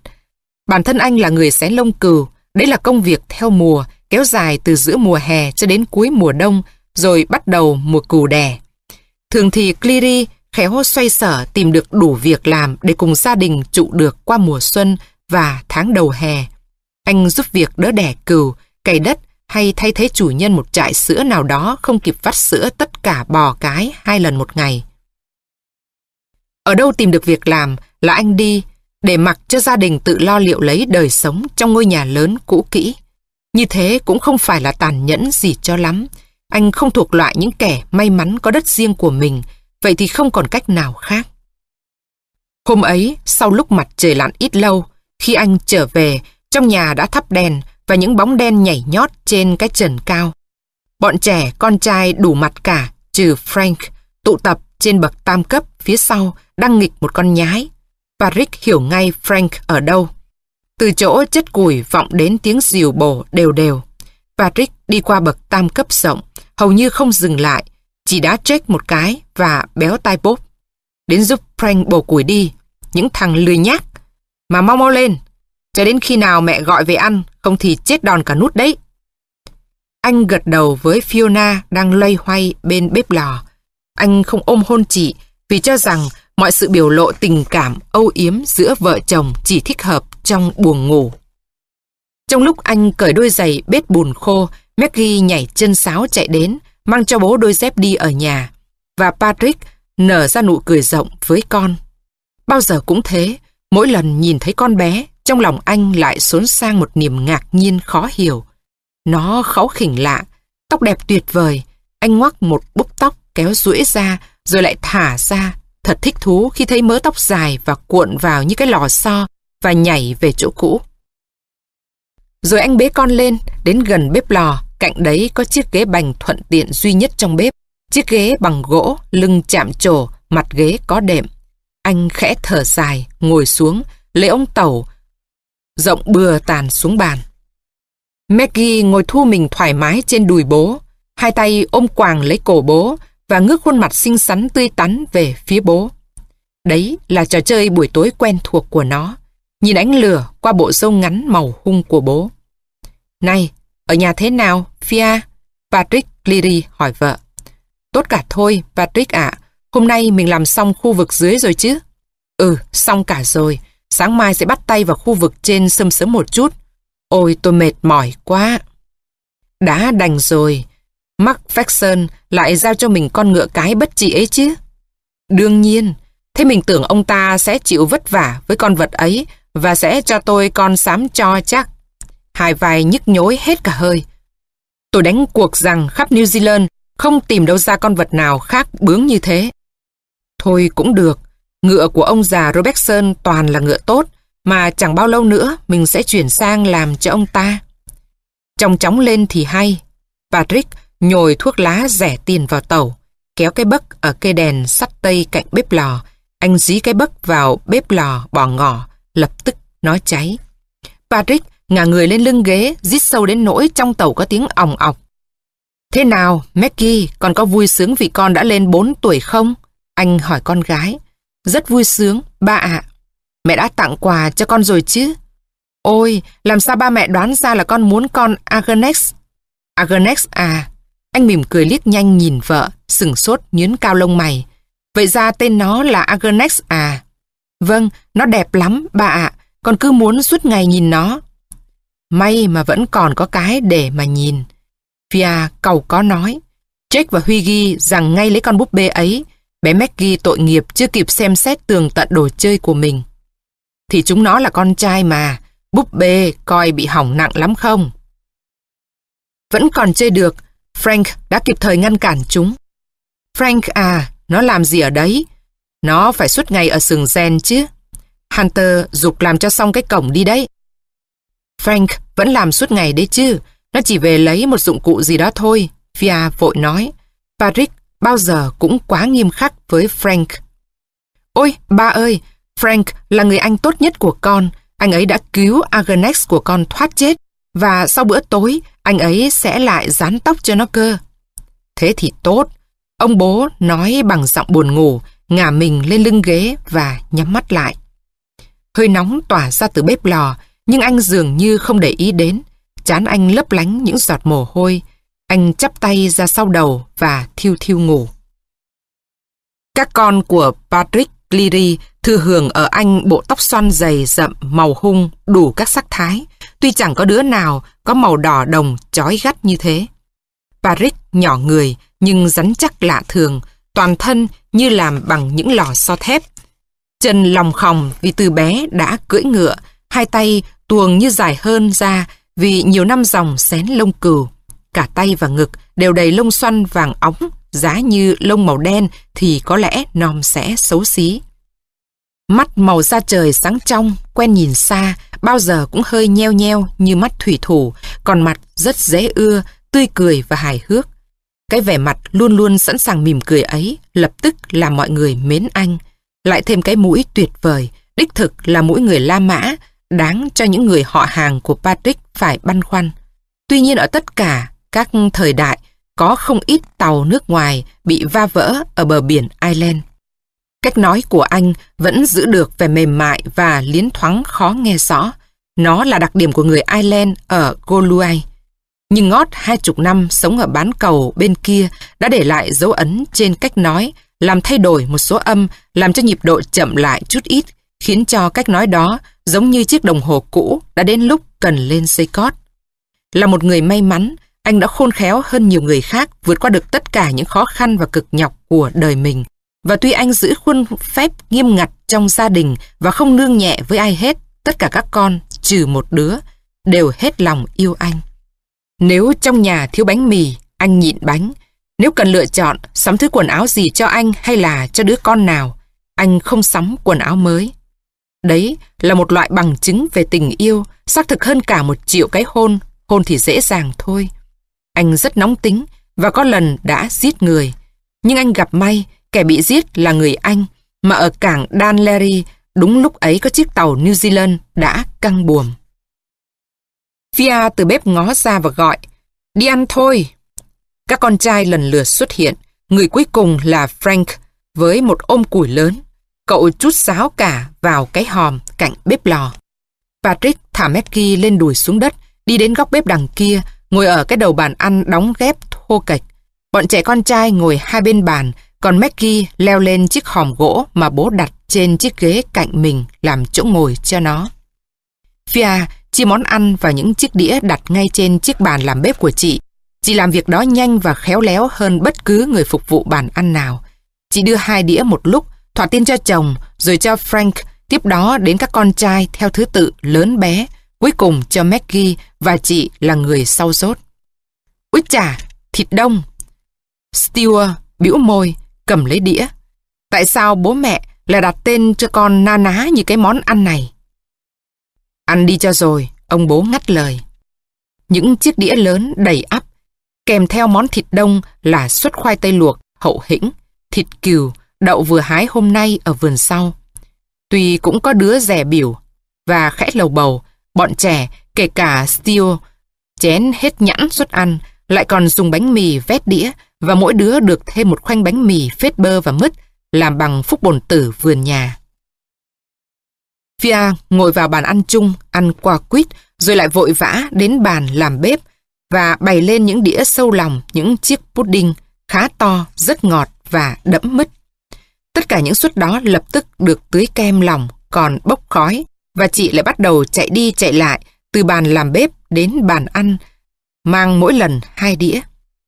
Bản thân anh là người xén lông cừu, đấy là công việc theo mùa, kéo dài từ giữa mùa hè cho đến cuối mùa đông, rồi bắt đầu mùa cừu đẻ. Thường thì Cleary khéo xoay sở tìm được đủ việc làm để cùng gia đình trụ được qua mùa xuân và tháng đầu hè. Anh giúp việc đỡ đẻ cừu, cày đất hay thay thế chủ nhân một trại sữa nào đó không kịp vắt sữa tất cả bò cái hai lần một ngày. Ở đâu tìm được việc làm là anh đi để mặc cho gia đình tự lo liệu lấy đời sống trong ngôi nhà lớn cũ kỹ. Như thế cũng không phải là tàn nhẫn gì cho lắm. Anh không thuộc loại những kẻ may mắn có đất riêng của mình, vậy thì không còn cách nào khác. Hôm ấy, sau lúc mặt trời lặn ít lâu, khi anh trở về, trong nhà đã thắp đèn và những bóng đen nhảy nhót trên cái trần cao. Bọn trẻ, con trai đủ mặt cả, trừ Frank, tụ tập trên bậc tam cấp phía sau đang nghịch một con nhái. Patrick hiểu ngay Frank ở đâu. Từ chỗ chất củi vọng đến tiếng rìu bổ đều đều. Patrick đi qua bậc tam cấp rộng, hầu như không dừng lại, chỉ đá check một cái và béo tai bốp. Đến giúp Frank bổ củi đi, những thằng lười nhác. Mà mau mau lên, cho đến khi nào mẹ gọi về ăn, không thì chết đòn cả nút đấy. Anh gật đầu với Fiona đang loay hoay bên bếp lò. Anh không ôm hôn chị vì cho rằng mọi sự biểu lộ tình cảm âu yếm giữa vợ chồng chỉ thích hợp trong buồng ngủ. Trong lúc anh cởi đôi giày bết bùn khô, Maggie nhảy chân sáo chạy đến, mang cho bố đôi dép đi ở nhà. Và Patrick nở ra nụ cười rộng với con. Bao giờ cũng thế, mỗi lần nhìn thấy con bé, trong lòng anh lại xốn sang một niềm ngạc nhiên khó hiểu. Nó kháu khỉnh lạ, tóc đẹp tuyệt vời. Anh ngoắc một búp tóc kéo duỗi ra rồi lại thả ra. Thật thích thú khi thấy mớ tóc dài và cuộn vào như cái lò xo và nhảy về chỗ cũ. Rồi anh bế con lên, đến gần bếp lò, cạnh đấy có chiếc ghế bành thuận tiện duy nhất trong bếp. Chiếc ghế bằng gỗ, lưng chạm trổ, mặt ghế có đệm. Anh khẽ thở dài, ngồi xuống, lấy ông tẩu, rộng bừa tàn xuống bàn. Maggie ngồi thu mình thoải mái trên đùi bố, hai tay ôm quàng lấy cổ bố và ngước khuôn mặt xinh xắn tươi tắn về phía bố. Đấy là trò chơi buổi tối quen thuộc của nó, nhìn ánh lửa qua bộ râu ngắn màu hung của bố. Này, ở nhà thế nào, Fia? Patrick Leary hỏi vợ. Tốt cả thôi, Patrick ạ. Hôm nay mình làm xong khu vực dưới rồi chứ? Ừ, xong cả rồi. Sáng mai sẽ bắt tay vào khu vực trên sâm sớm một chút. Ôi tôi mệt mỏi quá. Đã đành rồi. Mark Faxon lại giao cho mình con ngựa cái bất trị ấy chứ. Đương nhiên. Thế mình tưởng ông ta sẽ chịu vất vả với con vật ấy và sẽ cho tôi con sám cho chắc. Hai vai nhức nhối hết cả hơi. Tôi đánh cuộc rằng khắp New Zealand không tìm đâu ra con vật nào khác bướng như thế. Thôi cũng được, Ngựa của ông già Robertson toàn là ngựa tốt, mà chẳng bao lâu nữa mình sẽ chuyển sang làm cho ông ta. Trong chóng lên thì hay. Patrick nhồi thuốc lá rẻ tiền vào tàu, kéo cái bấc ở cây đèn sắt tây cạnh bếp lò. Anh dí cái bấc vào bếp lò bỏ ngỏ, lập tức nói cháy. Patrick ngả người lên lưng ghế, rít sâu đến nỗi trong tàu có tiếng ỏng ọc. Thế nào, Maggie, còn có vui sướng vì con đã lên 4 tuổi không? Anh hỏi con gái. Rất vui sướng, ba ạ. Mẹ đã tặng quà cho con rồi chứ? Ôi, làm sao ba mẹ đoán ra là con muốn con Agnes, Agnes à? Anh mỉm cười liếc nhanh nhìn vợ, sừng sốt nhướng cao lông mày. Vậy ra tên nó là Agnes à? Vâng, nó đẹp lắm, ba ạ. Con cứ muốn suốt ngày nhìn nó. May mà vẫn còn có cái để mà nhìn. Fia cầu có nói. Jake và Huy ghi rằng ngay lấy con búp bê ấy, bé Maggie tội nghiệp chưa kịp xem xét tường tận đồ chơi của mình. Thì chúng nó là con trai mà, búp bê coi bị hỏng nặng lắm không? Vẫn còn chơi được, Frank đã kịp thời ngăn cản chúng. Frank à, nó làm gì ở đấy? Nó phải suốt ngày ở sừng gen chứ. Hunter dục làm cho xong cái cổng đi đấy. Frank vẫn làm suốt ngày đấy chứ. Nó chỉ về lấy một dụng cụ gì đó thôi. Fia vội nói. Patrick bao giờ cũng quá nghiêm khắc với Frank. Ôi, ba ơi, Frank là người anh tốt nhất của con. Anh ấy đã cứu Agnes của con thoát chết. Và sau bữa tối, anh ấy sẽ lại dán tóc cho nó cơ. Thế thì tốt. Ông bố nói bằng giọng buồn ngủ, ngả mình lên lưng ghế và nhắm mắt lại. Hơi nóng tỏa ra từ bếp lò, nhưng anh dường như không để ý đến. Chán anh lấp lánh những giọt mồ hôi. Anh chắp tay ra sau đầu và thiêu thiêu ngủ. Các con của Patrick Cleary thừa hưởng ở anh bộ tóc xoăn dày rậm màu hung đủ các sắc thái, tuy chẳng có đứa nào có màu đỏ đồng chói gắt như thế. Patrick nhỏ người nhưng rắn chắc lạ thường, toàn thân như làm bằng những lò xo thép. Chân lòng khòng vì từ bé đã cưỡi ngựa, hai tay tuồng như dài hơn ra vì nhiều năm dòng xén lông cừu. Cả tay và ngực đều đầy lông xoăn vàng óng, giá như lông màu đen thì có lẽ nòm sẽ xấu xí. Mắt màu da trời sáng trong, quen nhìn xa, bao giờ cũng hơi nheo nheo như mắt thủy thủ, còn mặt rất dễ ưa, tươi cười và hài hước. Cái vẻ mặt luôn luôn sẵn sàng mỉm cười ấy lập tức làm mọi người mến anh. Lại thêm cái mũi tuyệt vời, đích thực là mũi người La Mã, đáng cho những người họ hàng của Patrick phải băn khoăn. Tuy nhiên ở tất cả các thời đại, có không ít tàu nước ngoài bị va vỡ ở bờ biển Ireland. Cách nói của anh vẫn giữ được vẻ mềm mại và liến thoáng khó nghe rõ. Nó là đặc điểm của người Ireland ở Galway. Nhưng ngót hai chục năm sống ở bán cầu bên kia đã để lại dấu ấn trên cách nói, làm thay đổi một số âm, làm cho nhịp độ chậm lại chút ít, khiến cho cách nói đó giống như chiếc đồng hồ cũ đã đến lúc cần lên dây cót. Là một người may mắn, anh đã khôn khéo hơn nhiều người khác vượt qua được tất cả những khó khăn và cực nhọc của đời mình. Và tuy anh giữ khuôn phép nghiêm ngặt trong gia đình và không nương nhẹ với ai hết, tất cả các con, trừ một đứa, đều hết lòng yêu anh. Nếu trong nhà thiếu bánh mì, anh nhịn bánh. Nếu cần lựa chọn sắm thứ quần áo gì cho anh hay là cho đứa con nào, anh không sắm quần áo mới. Đấy là một loại bằng chứng về tình yêu, xác thực hơn cả một triệu cái hôn, hôn thì dễ dàng thôi. Anh rất nóng tính và có lần đã giết người. Nhưng anh gặp may, kẻ bị giết là người Anh, mà ở cảng Dan Larry đúng lúc ấy có chiếc tàu New Zealand đã căng buồm. Fia từ bếp ngó ra và gọi, đi ăn thôi. Các con trai lần lượt xuất hiện, người cuối cùng là Frank với một ôm củi lớn. Cậu chút sáo cả vào cái hòm cạnh bếp lò. Patrick thả Maggie lên đùi xuống đất, đi đến góc bếp đằng kia, ngồi ở cái đầu bàn ăn đóng ghép thô kệch. Bọn trẻ con trai ngồi hai bên bàn, còn Maggie leo lên chiếc hòm gỗ mà bố đặt trên chiếc ghế cạnh mình làm chỗ ngồi cho nó. Fia chia món ăn và những chiếc đĩa đặt ngay trên chiếc bàn làm bếp của chị. Chị làm việc đó nhanh và khéo léo hơn bất cứ người phục vụ bàn ăn nào. Chị đưa hai đĩa một lúc, thỏa tiên cho chồng, rồi cho Frank, tiếp đó đến các con trai theo thứ tự lớn bé, cuối cùng cho Maggie và chị là người sau rốt. Úi chà, thịt đông. Stewart bĩu môi, cầm lấy đĩa. Tại sao bố mẹ lại đặt tên cho con na ná như cái món ăn này? Ăn đi cho rồi, ông bố ngắt lời. Những chiếc đĩa lớn đầy ắp, kèm theo món thịt đông là suất khoai tây luộc, hậu hĩnh, thịt cừu, đậu vừa hái hôm nay ở vườn sau. Tuy cũng có đứa rẻ biểu và khẽ lầu bầu, bọn trẻ, kể cả Steel, chén hết nhãn suất ăn, lại còn dùng bánh mì vét đĩa và mỗi đứa được thêm một khoanh bánh mì phết bơ và mứt làm bằng phúc bồn tử vườn nhà. Fia ngồi vào bàn ăn chung, ăn qua quýt, rồi lại vội vã đến bàn làm bếp và bày lên những đĩa sâu lòng những chiếc pudding khá to, rất ngọt và đẫm mứt. Tất cả những suất đó lập tức được tưới kem lòng, còn bốc khói, và chị lại bắt đầu chạy đi chạy lại từ bàn làm bếp đến bàn ăn, mang mỗi lần hai đĩa.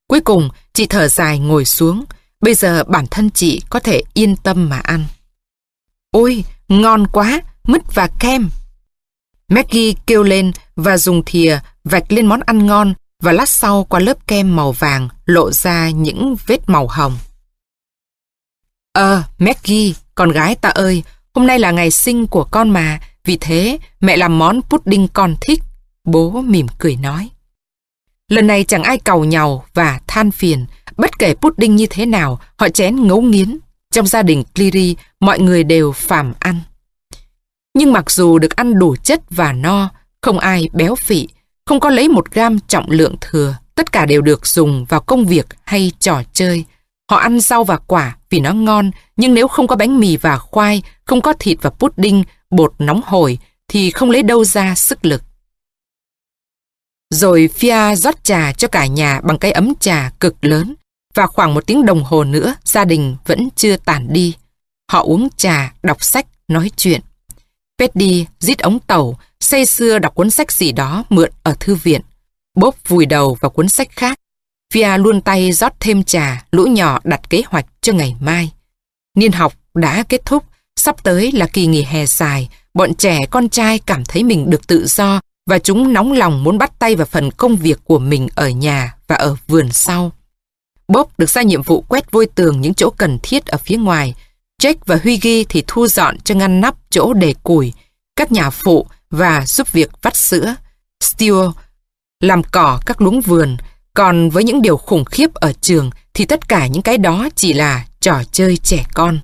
Cuối cùng, chị thở dài ngồi xuống. Bây giờ bản thân chị có thể yên tâm mà ăn. Ôi, ngon quá, mứt và kem. Maggie kêu lên và dùng thìa vạch lên món ăn ngon và lát sau qua lớp kem màu vàng lộ ra những vết màu hồng. Ờ, Maggie, con gái ta ơi, hôm nay là ngày sinh của con mà, vì thế mẹ làm món pudding con thích. Bố mỉm cười nói. Lần này chẳng ai cầu nhau và than phiền, bất kể pudding như thế nào, họ chén ngấu nghiến. Trong gia đình Cleary, mọi người đều phàm ăn. Nhưng mặc dù được ăn đủ chất và no, không ai béo phị, không có lấy một gram trọng lượng thừa, tất cả đều được dùng vào công việc hay trò chơi. Họ ăn rau và quả vì nó ngon, nhưng nếu không có bánh mì và khoai, không có thịt và pudding, bột nóng hổi, thì không lấy đâu ra sức lực. Rồi Fia rót trà cho cả nhà bằng cái ấm trà cực lớn, và khoảng một tiếng đồng hồ nữa gia đình vẫn chưa tản đi. Họ uống trà, đọc sách, nói chuyện. Petty rít ống tàu, say sưa đọc cuốn sách gì đó mượn ở thư viện. Bob vùi đầu vào cuốn sách khác. Fia luôn tay rót thêm trà, lũ nhỏ đặt kế hoạch cho ngày mai. Niên học đã kết thúc, sắp tới là kỳ nghỉ hè dài, bọn trẻ con trai cảm thấy mình được tự do và chúng nóng lòng muốn bắt tay vào phần công việc của mình ở nhà và ở vườn sau. Bob được ra nhiệm vụ quét vôi tường những chỗ cần thiết ở phía ngoài. Jake và Huy Ghi thì thu dọn cho ngăn nắp chỗ để củi, các nhà phụ và giúp việc vắt sữa. Stewart làm cỏ các luống vườn, còn với những điều khủng khiếp ở trường thì tất cả những cái đó chỉ là trò chơi trẻ con.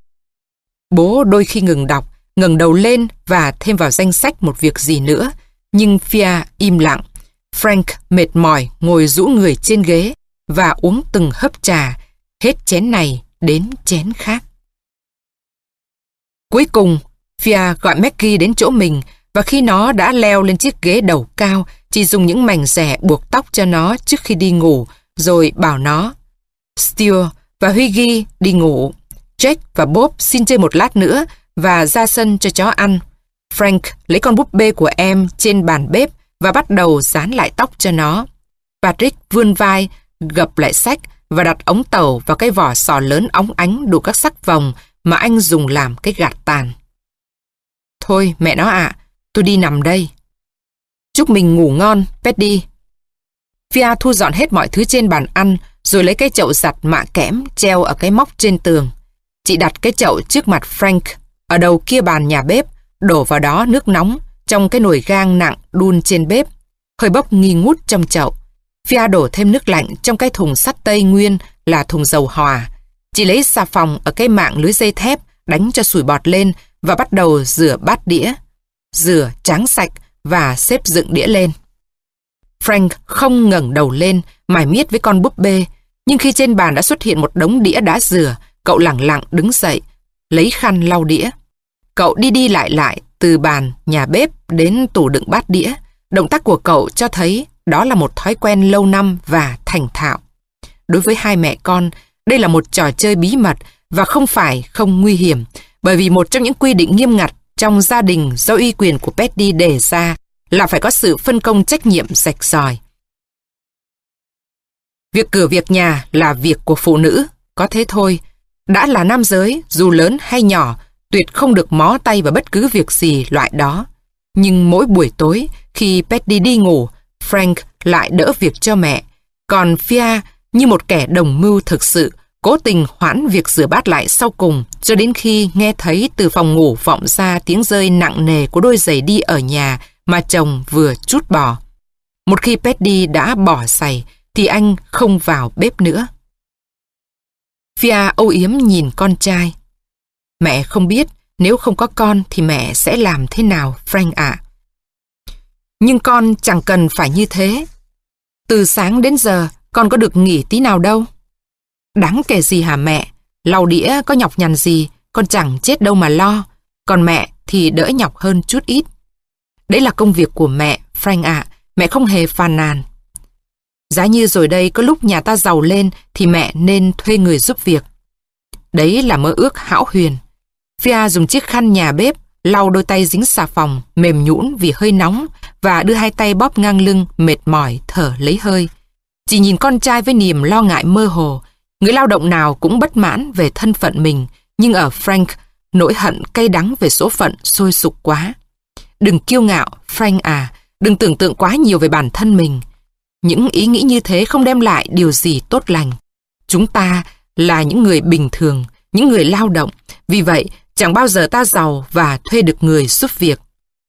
Bố đôi khi ngừng đọc, ngẩng đầu lên và thêm vào danh sách một việc gì nữa, nhưng Fia im lặng. Frank mệt mỏi ngồi rũ người trên ghế, và uống từng hớp trà, hết chén này đến chén khác. Cuối cùng, Fia gọi Maggie đến chỗ mình và khi nó đã leo lên chiếc ghế đầu cao, chỉ dùng những mảnh rẻ buộc tóc cho nó trước khi đi ngủ, rồi bảo nó. Stuart và Huygy đi ngủ. Jack và Bob xin chơi một lát nữa và ra sân cho chó ăn. Frank lấy con búp bê của em trên bàn bếp và bắt đầu dán lại tóc cho nó. Patrick vươn vai gập lại sách và đặt ống tàu vào cái vỏ sò lớn óng ánh đủ các sắc vòng mà anh dùng làm cái gạt tàn. Thôi mẹ nó ạ, tôi đi nằm đây. Chúc mình ngủ ngon, Petty. Fia thu dọn hết mọi thứ trên bàn ăn rồi lấy cái chậu giặt mạ kẽm treo ở cái móc trên tường. Chị đặt cái chậu trước mặt Frank ở đầu kia bàn nhà bếp, đổ vào đó nước nóng trong cái nồi gang nặng đun trên bếp. Hơi bốc nghi ngút trong chậu. Fia đổ thêm nước lạnh trong cái thùng sắt tây nguyên là thùng dầu hòa. Chị lấy xà phòng ở cái mạng lưới dây thép đánh cho sủi bọt lên và bắt đầu rửa bát đĩa. Rửa tráng sạch và xếp dựng đĩa lên. Frank không ngẩng đầu lên, mải miết với con búp bê, nhưng khi trên bàn đã xuất hiện một đống đĩa đã rửa, cậu lẳng lặng đứng dậy, lấy khăn lau đĩa. Cậu đi đi lại lại từ bàn, nhà bếp đến tủ đựng bát đĩa. Động tác của cậu cho thấy đó là một thói quen lâu năm và thành thạo. Đối với hai mẹ con, đây là một trò chơi bí mật và không phải không nguy hiểm, bởi vì một trong những quy định nghiêm ngặt trong gia đình do uy quyền của Petty đề ra là phải có sự phân công trách nhiệm rạch ròi. Việc cửa việc nhà là việc của phụ nữ, có thế thôi. Đã là nam giới, dù lớn hay nhỏ, tuyệt không được mó tay vào bất cứ việc gì loại đó. Nhưng mỗi buổi tối, khi Petty đi ngủ, Frank lại đỡ việc cho mẹ, còn Fia như một kẻ đồng mưu thực sự, cố tình hoãn việc rửa bát lại sau cùng cho đến khi nghe thấy từ phòng ngủ vọng ra tiếng rơi nặng nề của đôi giày đi ở nhà mà chồng vừa chút bỏ. Một khi Petty đã bỏ giày thì anh không vào bếp nữa. Fia âu yếm nhìn con trai. Mẹ không biết nếu không có con thì mẹ sẽ làm thế nào, Frank ạ. Nhưng con chẳng cần phải như thế. Từ sáng đến giờ, con có được nghỉ tí nào đâu. Đáng kể gì hả mẹ? Lau đĩa có nhọc nhằn gì, con chẳng chết đâu mà lo. Còn mẹ thì đỡ nhọc hơn chút ít. Đấy là công việc của mẹ, Frank ạ. mẹ không hề phàn nàn. Giá như rồi đây có lúc nhà ta giàu lên thì mẹ nên thuê người giúp việc. Đấy là mơ ước hão huyền. Fia dùng chiếc khăn nhà bếp lau đôi tay dính xà phòng, mềm nhũn vì hơi nóng và đưa hai tay bóp ngang lưng, mệt mỏi, thở lấy hơi. chỉ nhìn con trai với niềm lo ngại mơ hồ. Người lao động nào cũng bất mãn về thân phận mình, nhưng ở Frank, nỗi hận cay đắng về số phận sôi sục quá. Đừng kiêu ngạo, Frank à, đừng tưởng tượng quá nhiều về bản thân mình. Những ý nghĩ như thế không đem lại điều gì tốt lành. Chúng ta là những người bình thường, những người lao động. Vì vậy, chẳng bao giờ ta giàu và thuê được người giúp việc.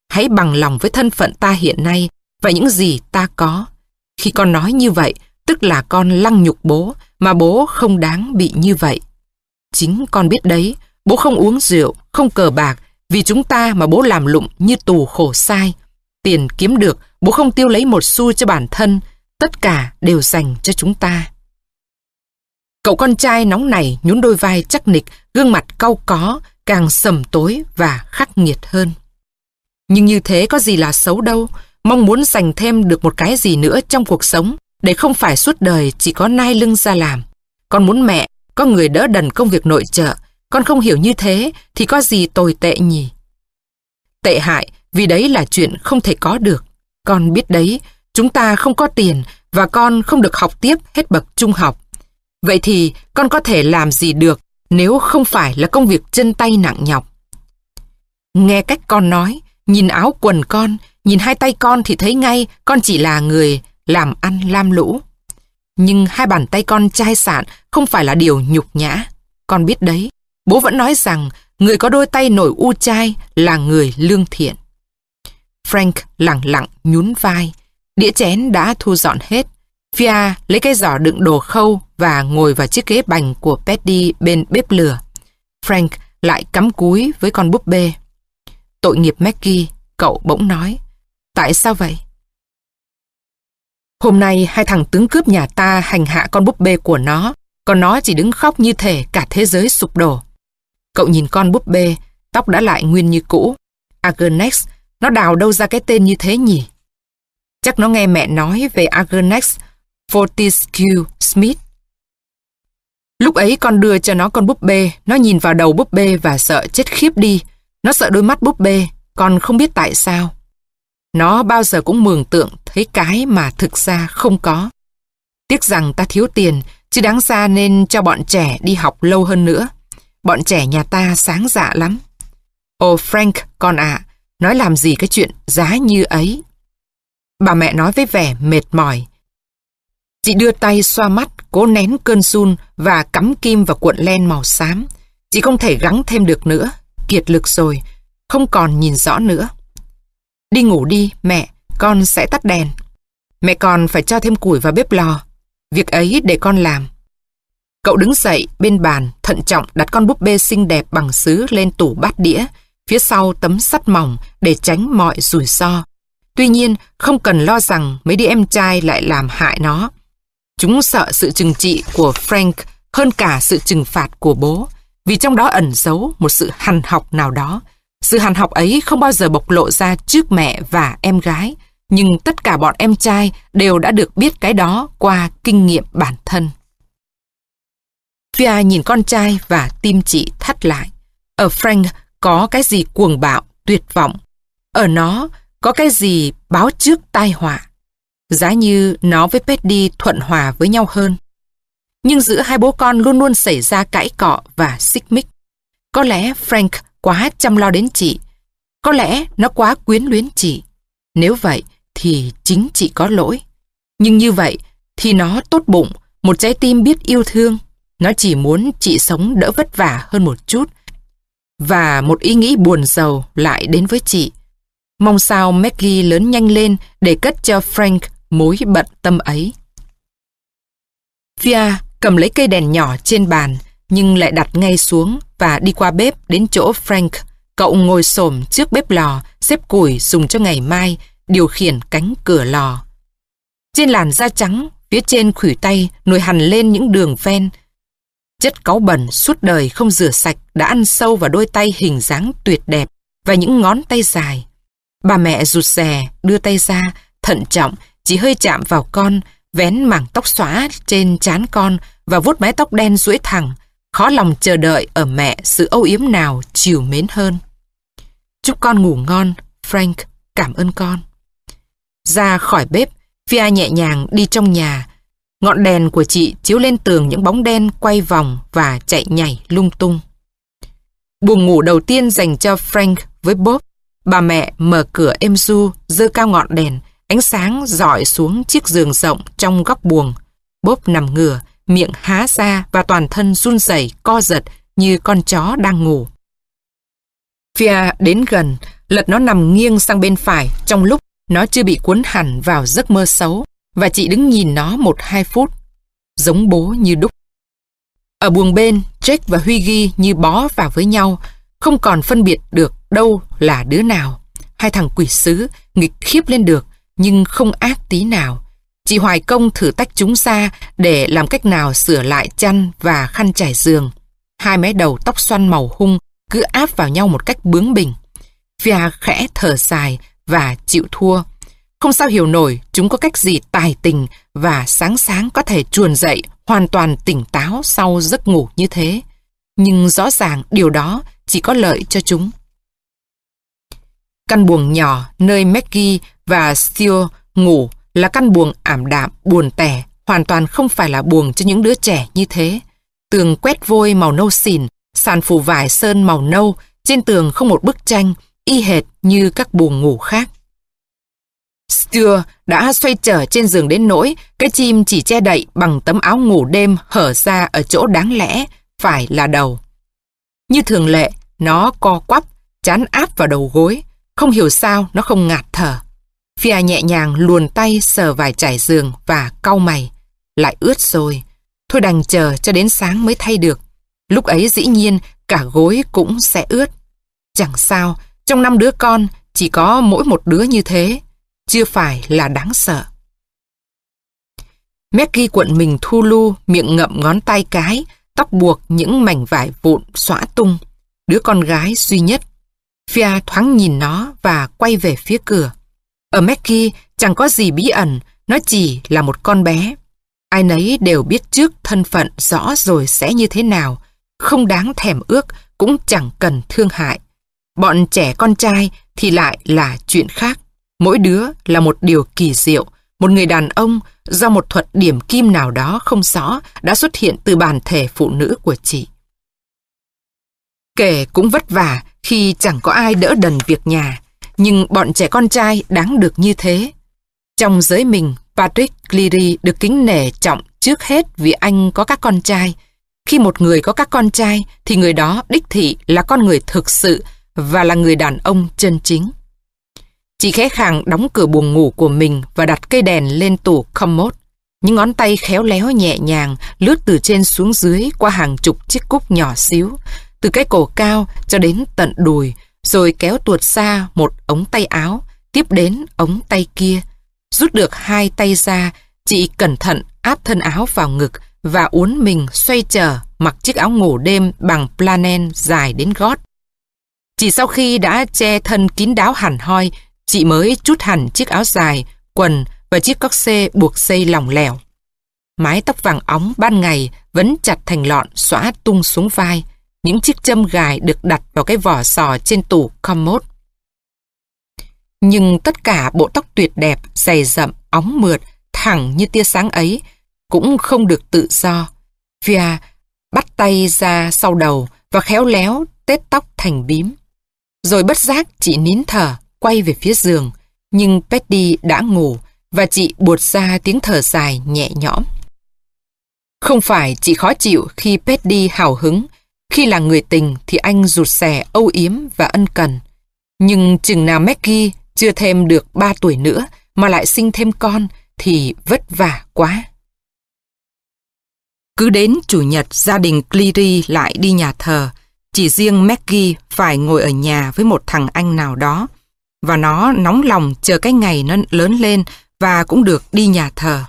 Hãy bằng lòng với thân phận ta hiện nay và những gì ta có. Khi con nói như vậy, tức là con lăng nhục bố, mà bố không đáng bị như vậy. Chính con biết đấy, bố không uống rượu, không cờ bạc, vì chúng ta mà bố làm lụng như tù khổ sai. Tiền kiếm được, bố không tiêu lấy một xu cho bản thân, tất cả đều dành cho chúng ta. Cậu con trai nóng này nhún đôi vai chắc nịch, gương mặt cau có, càng sầm tối và khắc nghiệt hơn. Nhưng như thế có gì là xấu đâu, mong muốn dành thêm được một cái gì nữa trong cuộc sống, để không phải suốt đời chỉ có nai lưng ra làm. Con muốn mẹ, có người đỡ đần công việc nội trợ, con không hiểu như thế thì có gì tồi tệ nhỉ? Tệ hại vì đấy là chuyện không thể có được. Con biết đấy, chúng ta không có tiền và con không được học tiếp hết bậc trung học. Vậy thì con có thể làm gì được nếu không phải là công việc chân tay nặng nhọc? Nghe cách con nói, nhìn áo quần con, nhìn hai tay con thì thấy ngay con chỉ là người làm ăn lam lũ. Nhưng hai bàn tay con chai sạn không phải là điều nhục nhã. Con biết đấy, bố vẫn nói rằng người có đôi tay nổi u chai là người lương thiện. Frank lặng lặng nhún vai, đĩa chén đã thu dọn hết. Fia lấy cái giỏ đựng đồ khâu và ngồi vào chiếc ghế bành của Petty bên bếp lửa. Frank lại cắm cúi với con búp bê. Tội nghiệp Maggie, cậu bỗng nói. Tại sao vậy? Hôm nay hai thằng tướng cướp nhà ta hành hạ con búp bê của nó, còn nó chỉ đứng khóc như thể cả thế giới sụp đổ. Cậu nhìn con búp bê, tóc đã lại nguyên như cũ. Agnes, nó đào đâu ra cái tên như thế nhỉ? Chắc nó nghe mẹ nói về Agnes Fortescue Smith. Lúc ấy con đưa cho nó con búp bê, nó nhìn vào đầu búp bê và sợ chết khiếp đi. Nó sợ đôi mắt búp bê, con không biết tại sao. Nó bao giờ cũng mường tượng thấy cái mà thực ra không có. Tiếc rằng ta thiếu tiền, chứ đáng ra nên cho bọn trẻ đi học lâu hơn nữa. Bọn trẻ nhà ta sáng dạ lắm. Ồ Frank, con ạ, nói làm gì cái chuyện giá như ấy. Bà mẹ nói với vẻ mệt mỏi. Chị đưa tay xoa mắt, cố nén cơn run và cắm kim vào cuộn len màu xám. Chị không thể gắng thêm được nữa, kiệt lực rồi, không còn nhìn rõ nữa. Đi ngủ đi, mẹ, con sẽ tắt đèn. Mẹ còn phải cho thêm củi vào bếp lò. Việc ấy để con làm. Cậu đứng dậy bên bàn, thận trọng đặt con búp bê xinh đẹp bằng sứ lên tủ bát đĩa, phía sau tấm sắt mỏng để tránh mọi rủi ro. Tuy nhiên, không cần lo rằng mấy đứa em trai lại làm hại nó. Chúng sợ sự trừng trị của Frank hơn cả sự trừng phạt của bố, vì trong đó ẩn giấu một sự hằn học nào đó. Sự hằn học ấy không bao giờ bộc lộ ra trước mẹ và em gái, nhưng tất cả bọn em trai đều đã được biết cái đó qua kinh nghiệm bản thân. Fia nhìn con trai và tim chị thắt lại. Ở Frank có cái gì cuồng bạo, tuyệt vọng. Ở nó có cái gì báo trước tai họa. Giá như nó với Petty thuận hòa với nhau hơn. Nhưng giữa hai bố con luôn luôn xảy ra cãi cọ và xích mích. Có lẽ Frank quá chăm lo đến chị. Có lẽ nó quá quyến luyến chị. Nếu vậy thì chính chị có lỗi. Nhưng như vậy thì nó tốt bụng, một trái tim biết yêu thương. Nó chỉ muốn chị sống đỡ vất vả hơn một chút. Và một ý nghĩ buồn giàu lại đến với chị. Mong sao Maggie lớn nhanh lên để cất cho Frank mối bận tâm ấy. Fia cầm lấy cây đèn nhỏ trên bàn, nhưng lại đặt ngay xuống và đi qua bếp đến chỗ Frank. Cậu ngồi xổm trước bếp lò, xếp củi dùng cho ngày mai, điều khiển cánh cửa lò. Trên làn da trắng, phía trên khuỷu tay nổi hằn lên những đường ven. Chất cáu bẩn suốt đời không rửa sạch đã ăn sâu vào đôi tay hình dáng tuyệt đẹp và những ngón tay dài. Bà mẹ rụt rè, đưa tay ra, thận trọng, chỉ hơi chạm vào con, vén mảng tóc xóa trên trán con và vuốt mái tóc đen duỗi thẳng, khó lòng chờ đợi ở mẹ sự âu yếm nào chiều mến hơn. Chúc con ngủ ngon, Frank, cảm ơn con. Ra khỏi bếp, Fia nhẹ nhàng đi trong nhà. Ngọn đèn của chị chiếu lên tường những bóng đen quay vòng và chạy nhảy lung tung. Buồng ngủ đầu tiên dành cho Frank với Bob. Bà mẹ mở cửa êm du, dơ cao ngọn đèn, ánh sáng dọi xuống chiếc giường rộng trong góc buồng. bốp nằm ngửa, miệng há ra và toàn thân run rẩy co giật như con chó đang ngủ. Fia đến gần, lật nó nằm nghiêng sang bên phải trong lúc nó chưa bị cuốn hẳn vào giấc mơ xấu và chị đứng nhìn nó một hai phút, giống bố như đúc. Ở buồng bên, Jake và Huy ghi như bó vào với nhau, không còn phân biệt được đâu là đứa nào. Hai thằng quỷ sứ nghịch khiếp lên được, nhưng không ác tí nào. Chị Hoài Công thử tách chúng ra để làm cách nào sửa lại chăn và khăn trải giường. Hai mái đầu tóc xoăn màu hung cứ áp vào nhau một cách bướng bỉnh. Fia khẽ thở dài và chịu thua. Không sao hiểu nổi chúng có cách gì tài tình và sáng sáng có thể chuồn dậy hoàn toàn tỉnh táo sau giấc ngủ như thế. Nhưng rõ ràng điều đó chỉ có lợi cho chúng. Căn buồng nhỏ nơi Maggie và Steele ngủ là căn buồng ảm đạm, buồn tẻ, hoàn toàn không phải là buồng cho những đứa trẻ như thế. Tường quét vôi màu nâu xỉn, sàn phủ vải sơn màu nâu, trên tường không một bức tranh, y hệt như các buồng ngủ khác. Stuart đã xoay trở trên giường đến nỗi cái chim chỉ che đậy bằng tấm áo ngủ đêm hở ra ở chỗ đáng lẽ phải là đầu. Như thường lệ, nó co quắp, chán áp vào đầu gối, không hiểu sao nó không ngạt thở. Fia nhẹ nhàng luồn tay sờ vài trải giường và cau mày. Lại ướt rồi. Thôi đành chờ cho đến sáng mới thay được. Lúc ấy dĩ nhiên cả gối cũng sẽ ướt. Chẳng sao, trong năm đứa con chỉ có mỗi một đứa như thế. Chưa phải là đáng sợ. Maggie cuộn mình thu lu, miệng ngậm ngón tay cái, tóc buộc những mảnh vải vụn xõa tung. Đứa con gái duy nhất. Fia thoáng nhìn nó và quay về phía cửa. Ở Maggie chẳng có gì bí ẩn, nó chỉ là một con bé. Ai nấy đều biết trước thân phận rõ rồi sẽ như thế nào, không đáng thèm ước, cũng chẳng cần thương hại. Bọn trẻ con trai thì lại là chuyện khác. Mỗi đứa là một điều kỳ diệu, một người đàn ông do một thuật điểm kim nào đó không rõ đã xuất hiện từ bản thể phụ nữ của chị. Kể cũng vất vả khi chẳng có ai đỡ đần việc nhà, nhưng bọn trẻ con trai đáng được như thế. Trong giới mình, Patrick Cleary được kính nể trọng trước hết vì anh có các con trai. Khi một người có các con trai thì người đó đích thị là con người thực sự và là người đàn ông chân chính. Chị khẽ khàng đóng cửa buồng ngủ của mình và đặt cây đèn lên tủ commode. Những ngón tay khéo léo nhẹ nhàng lướt từ trên xuống dưới qua hàng chục chiếc cúc nhỏ xíu, từ cái cổ cao cho đến tận đùi, rồi kéo tuột xa một ống tay áo, tiếp đến ống tay kia. Rút được hai tay ra, chị cẩn thận áp thân áo vào ngực và uốn mình xoay trở mặc chiếc áo ngủ đêm bằng planen dài đến gót. Chỉ sau khi đã che thân kín đáo hẳn hoi, chị mới chút hẳn chiếc áo dài, quần và chiếc cóc xê buộc dây lỏng lẻo. Mái tóc vàng óng ban ngày vẫn chặt thành lọn xóa tung xuống vai. Những chiếc châm gài được đặt vào cái vỏ sò trên tủ commode. Nhưng tất cả bộ tóc tuyệt đẹp, dày rậm, óng mượt, thẳng như tia sáng ấy cũng không được tự do. Fia bắt tay ra sau đầu và khéo léo tết tóc thành bím. Rồi bất giác chị nín thở, quay về phía giường, nhưng Petty đã ngủ và chị buột ra tiếng thở dài nhẹ nhõm. Không phải chị khó chịu khi Petty hào hứng, khi là người tình thì anh rụt rè âu yếm và ân cần. Nhưng chừng nào Maggie chưa thêm được 3 tuổi nữa mà lại sinh thêm con thì vất vả quá. Cứ đến chủ nhật gia đình Cleary lại đi nhà thờ, chỉ riêng Maggie phải ngồi ở nhà với một thằng anh nào đó và nó nóng lòng chờ cái ngày nó lớn lên và cũng được đi nhà thờ.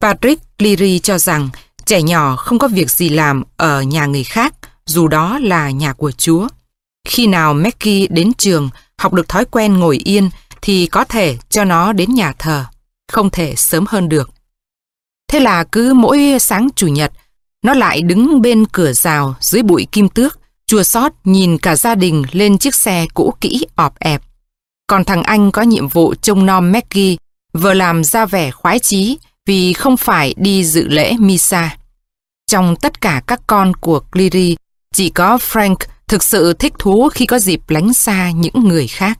Patrick Cleary cho rằng trẻ nhỏ không có việc gì làm ở nhà người khác, dù đó là nhà của Chúa. Khi nào Mackie đến trường, học được thói quen ngồi yên, thì có thể cho nó đến nhà thờ, không thể sớm hơn được. Thế là cứ mỗi sáng chủ nhật, nó lại đứng bên cửa rào dưới bụi kim tước, chua xót nhìn cả gia đình lên chiếc xe cũ kỹ ọp ẹp. Còn thằng anh có nhiệm vụ trông nom Maggie, vừa làm ra vẻ khoái chí vì không phải đi dự lễ Misa. Trong tất cả các con của Cleary, chỉ có Frank thực sự thích thú khi có dịp lánh xa những người khác.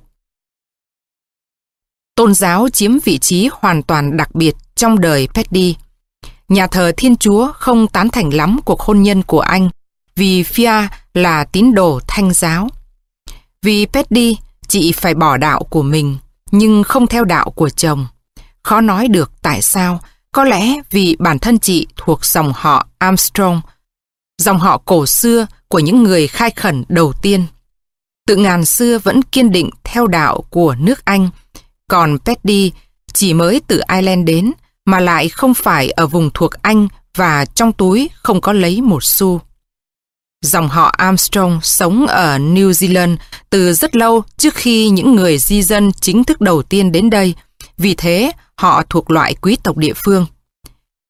Tôn giáo chiếm vị trí hoàn toàn đặc biệt trong đời Petty. Nhà thờ Thiên Chúa không tán thành lắm cuộc hôn nhân của anh vì Fia là tín đồ thanh giáo. Vì Petty, chị phải bỏ đạo của mình nhưng không theo đạo của chồng. Khó nói được tại sao, có lẽ vì bản thân chị thuộc dòng họ Armstrong, dòng họ cổ xưa của những người khai khẩn đầu tiên. Tự ngàn xưa vẫn kiên định theo đạo của nước Anh, còn Petty chỉ mới từ Ireland đến mà lại không phải ở vùng thuộc Anh và trong túi không có lấy một xu. Dòng họ Armstrong sống ở New Zealand từ rất lâu trước khi những người di dân chính thức đầu tiên đến đây, vì thế họ thuộc loại quý tộc địa phương.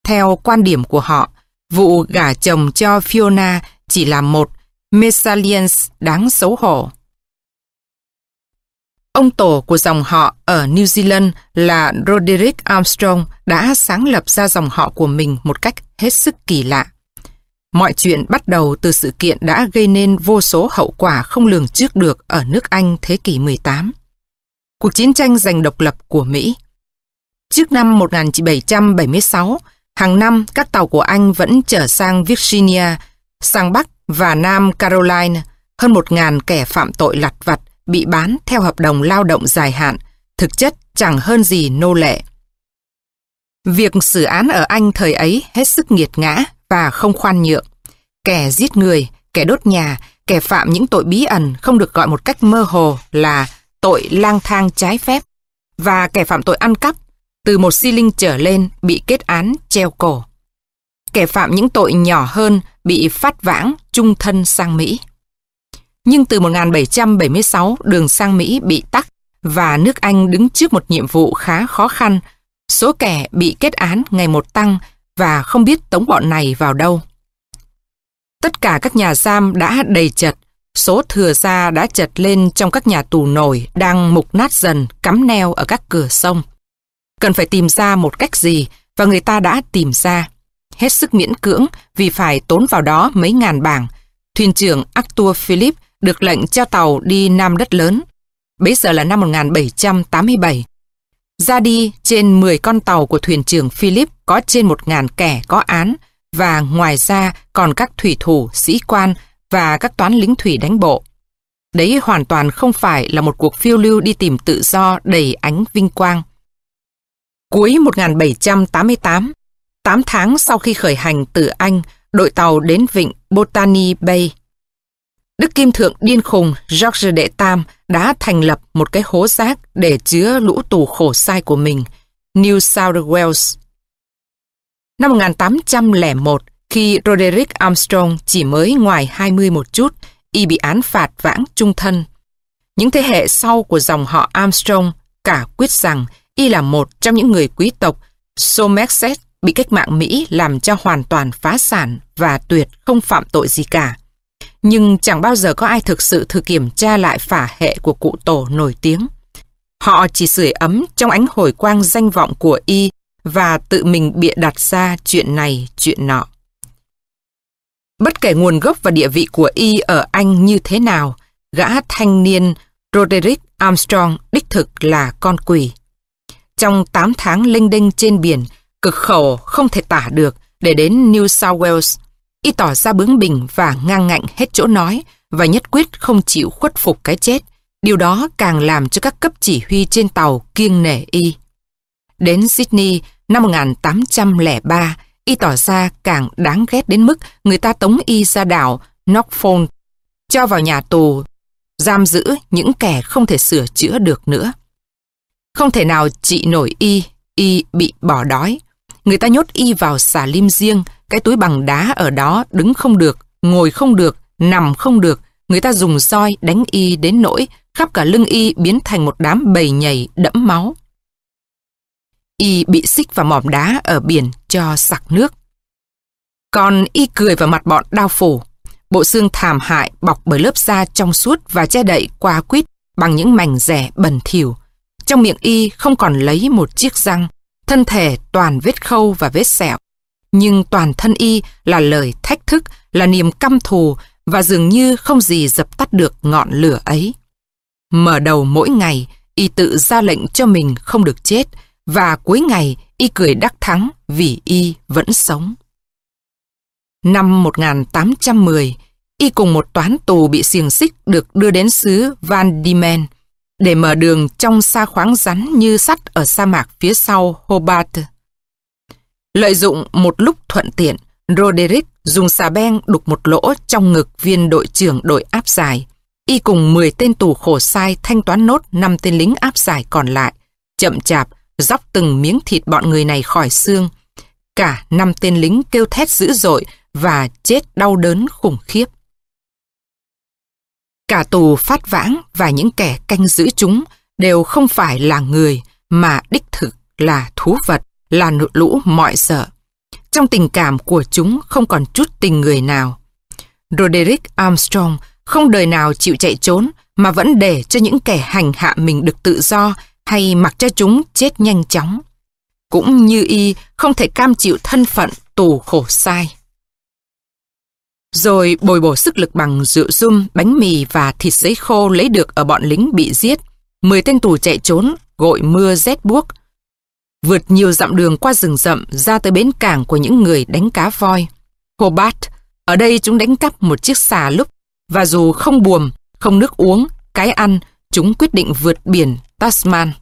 Theo quan điểm của họ, vụ gả chồng cho Fiona chỉ là một mesalliance đáng xấu hổ. Ông tổ của dòng họ ở New Zealand là Roderick Armstrong đã sáng lập ra dòng họ của mình một cách hết sức kỳ lạ. Mọi chuyện bắt đầu từ sự kiện đã gây nên vô số hậu quả không lường trước được ở nước Anh thế kỷ 18. Cuộc chiến tranh giành độc lập của Mỹ. Trước năm 1776, hàng năm các tàu của Anh vẫn trở sang Virginia, sang Bắc và Nam Carolina, hơn 1.000 kẻ phạm tội lặt vặt bị bán theo hợp đồng lao động dài hạn, thực chất chẳng hơn gì nô lệ. Việc xử án ở Anh thời ấy hết sức nghiệt ngã và không khoan nhượng. Kẻ giết người, kẻ đốt nhà, kẻ phạm những tội bí ẩn không được gọi một cách mơ hồ là tội lang thang trái phép và kẻ phạm tội ăn cắp từ một si linh trở lên bị kết án treo cổ. Kẻ phạm những tội nhỏ hơn bị phát vãng trung thân sang Mỹ. Nhưng từ 1776 đường sang Mỹ bị tắc và nước Anh đứng trước một nhiệm vụ khá khó khăn. Số kẻ bị kết án ngày một tăng và không biết tống bọn này vào đâu. Tất cả các nhà giam đã đầy chật, số thừa ra đã chật lên trong các nhà tù nổi đang mục nát dần cắm neo ở các cửa sông. Cần phải tìm ra một cách gì và người ta đã tìm ra. Hết sức miễn cưỡng vì phải tốn vào đó mấy ngàn bảng. Thuyền trưởng Arthur Philip được lệnh cho tàu đi Nam đất lớn. Bấy giờ là năm 1787. Ra đi trên 10 con tàu của thuyền trưởng Philip có trên 1.000 kẻ có án và ngoài ra còn các thủy thủ, sĩ quan và các toán lính thủy đánh bộ. Đấy hoàn toàn không phải là một cuộc phiêu lưu đi tìm tự do đầy ánh vinh quang. Cuối 1788, 8 tháng sau khi khởi hành từ Anh, đội tàu đến vịnh Botany Bay. Đức Kim Thượng điên khùng George Đệ Tam đã thành lập một cái hố rác để chứa lũ tù khổ sai của mình, New South Wales. Năm 1801, khi Roderick Armstrong chỉ mới ngoài 20 một chút, y bị án phạt vãng trung thân. Những thế hệ sau của dòng họ Armstrong cả quyết rằng y là một trong những người quý tộc Somerset bị cách mạng Mỹ làm cho hoàn toàn phá sản và tuyệt không phạm tội gì cả. Nhưng chẳng bao giờ có ai thực sự thử kiểm tra lại phả hệ của cụ tổ nổi tiếng. Họ chỉ sưởi ấm trong ánh hồi quang danh vọng của y và tự mình bịa đặt ra chuyện này, chuyện nọ. Bất kể nguồn gốc và địa vị của y ở Anh như thế nào, gã thanh niên Roderick Armstrong đích thực là con quỷ. Trong 8 tháng linh đinh trên biển, cực khổ không thể tả được để đến New South Wales, y tỏ ra bướng bỉnh và ngang ngạnh hết chỗ nói và nhất quyết không chịu khuất phục cái chết. Điều đó càng làm cho các cấp chỉ huy trên tàu kiêng nể y. Đến Sydney năm 1803, y tỏ ra càng đáng ghét đến mức người ta tống y ra đảo Norfolk, cho vào nhà tù, giam giữ những kẻ không thể sửa chữa được nữa. Không thể nào trị nổi y, y bị bỏ đói. Người ta nhốt y vào xà lim riêng, cái túi bằng đá ở đó đứng không được, ngồi không được, nằm không được. Người ta dùng roi đánh y đến nỗi khắp cả lưng y biến thành một đám bầy nhầy đẫm máu. Y bị xích vào mỏm đá ở biển cho sặc nước. Còn y cười vào mặt bọn đao phủ. Bộ xương thảm hại bọc bởi lớp da trong suốt và che đậy qua quýt bằng những mảnh rẻ bẩn thỉu. Trong miệng y không còn lấy một chiếc răng, thân thể toàn vết khâu và vết sẹo. Nhưng toàn thân y là lời thách thức, là niềm căm thù và dường như không gì dập tắt được ngọn lửa ấy. Mở đầu mỗi ngày, y tự ra lệnh cho mình không được chết và cuối ngày y cười đắc thắng vì y vẫn sống. Năm 1810, y cùng một toán tù bị xiềng xích được đưa đến xứ Van Diemen để mở đường trong sa khoáng rắn như sắt ở sa mạc phía sau Hobart. Lợi dụng một lúc thuận tiện, Roderick dùng xà beng đục một lỗ trong ngực viên đội trưởng đội áp giải. Y cùng 10 tên tù khổ sai thanh toán nốt 5 tên lính áp giải còn lại. Chậm chạp, dóc từng miếng thịt bọn người này khỏi xương. Cả năm tên lính kêu thét dữ dội và chết đau đớn khủng khiếp. Cả tù phát vãng và những kẻ canh giữ chúng đều không phải là người mà đích thực là thú vật, là nụ lũ mọi sợ. Trong tình cảm của chúng không còn chút tình người nào. Roderick Armstrong không đời nào chịu chạy trốn mà vẫn để cho những kẻ hành hạ mình được tự do hay mặc cho chúng chết nhanh chóng. Cũng như y không thể cam chịu thân phận tù khổ sai. Rồi bồi bổ sức lực bằng rượu rum, bánh mì và thịt sấy khô lấy được ở bọn lính bị giết. Mười tên tù chạy trốn, gội mưa rét buốt. Vượt nhiều dặm đường qua rừng rậm ra tới bến cảng của những người đánh cá voi. Hobart, ở đây chúng đánh cắp một chiếc xà lúc và dù không buồm, không nước uống, cái ăn, chúng quyết định vượt biển Tasman.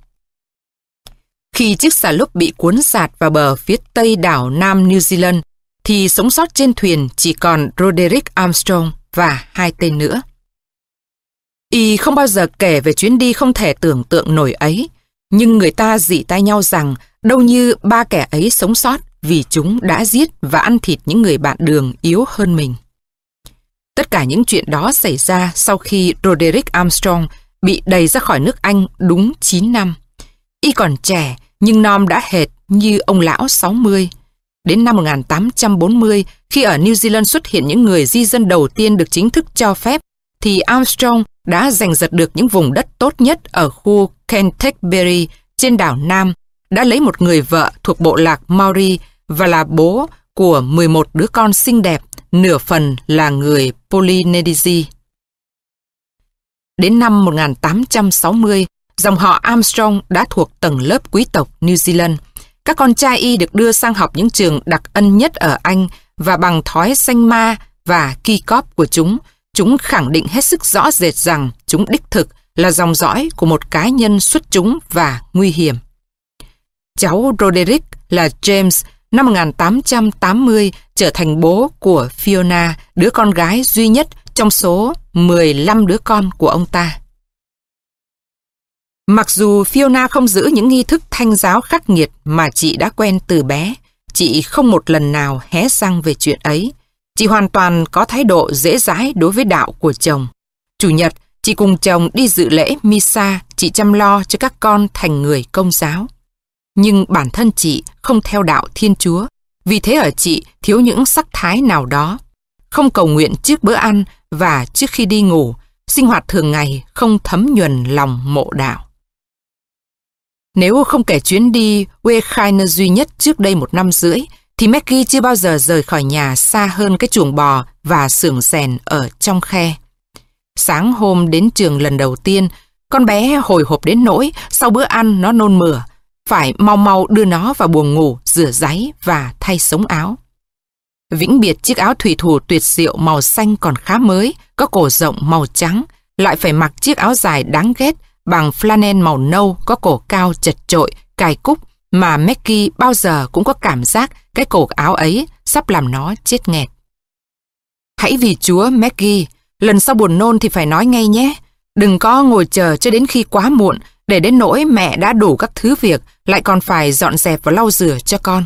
Khi chiếc xà lúc bị cuốn sạt vào bờ phía tây đảo Nam New Zealand, thì sống sót trên thuyền chỉ còn Roderick Armstrong và hai tên nữa. Y không bao giờ kể về chuyến đi không thể tưởng tượng nổi ấy, nhưng người ta dị tay nhau rằng đâu như ba kẻ ấy sống sót vì chúng đã giết và ăn thịt những người bạn đường yếu hơn mình. Tất cả những chuyện đó xảy ra sau khi Roderick Armstrong bị đẩy ra khỏi nước Anh đúng 9 năm. Y còn trẻ nhưng Nom đã hệt như ông lão 60. Đến năm 1840, khi ở New Zealand xuất hiện những người di dân đầu tiên được chính thức cho phép, thì Armstrong đã giành giật được những vùng đất tốt nhất ở khu Canterbury trên đảo Nam, đã lấy một người vợ thuộc bộ lạc Maori và là bố của 11 đứa con xinh đẹp, nửa phần là người Polynesia. Đến năm 1860, dòng họ Armstrong đã thuộc tầng lớp quý tộc New Zealand – các con trai y được đưa sang học những trường đặc ân nhất ở Anh và bằng thói xanh ma và ki cóp của chúng, chúng khẳng định hết sức rõ rệt rằng chúng đích thực là dòng dõi của một cá nhân xuất chúng và nguy hiểm. Cháu Roderick là James năm 1880 trở thành bố của Fiona, đứa con gái duy nhất trong số 15 đứa con của ông ta. Mặc dù Fiona không giữ những nghi thức thanh giáo khắc nghiệt mà chị đã quen từ bé, chị không một lần nào hé răng về chuyện ấy. Chị hoàn toàn có thái độ dễ dãi đối với đạo của chồng. Chủ nhật, chị cùng chồng đi dự lễ Misa, chị chăm lo cho các con thành người công giáo. Nhưng bản thân chị không theo đạo Thiên Chúa, vì thế ở chị thiếu những sắc thái nào đó. Không cầu nguyện trước bữa ăn và trước khi đi ngủ, sinh hoạt thường ngày không thấm nhuần lòng mộ đạo. Nếu không kể chuyến đi Wekhiner duy nhất trước đây một năm rưỡi, thì Maggie chưa bao giờ rời khỏi nhà xa hơn cái chuồng bò và xưởng rèn ở trong khe. Sáng hôm đến trường lần đầu tiên, con bé hồi hộp đến nỗi sau bữa ăn nó nôn mửa, phải mau mau đưa nó vào buồng ngủ, rửa giấy và thay sống áo. Vĩnh biệt chiếc áo thủy thủ tuyệt diệu màu xanh còn khá mới, có cổ rộng màu trắng, lại phải mặc chiếc áo dài đáng ghét bằng flannel màu nâu có cổ cao chật trội, cài cúc mà Maggie bao giờ cũng có cảm giác cái cổ áo ấy sắp làm nó chết nghẹt. Hãy vì Chúa Maggie, lần sau buồn nôn thì phải nói ngay nhé. Đừng có ngồi chờ cho đến khi quá muộn để đến nỗi mẹ đã đủ các thứ việc lại còn phải dọn dẹp và lau rửa cho con.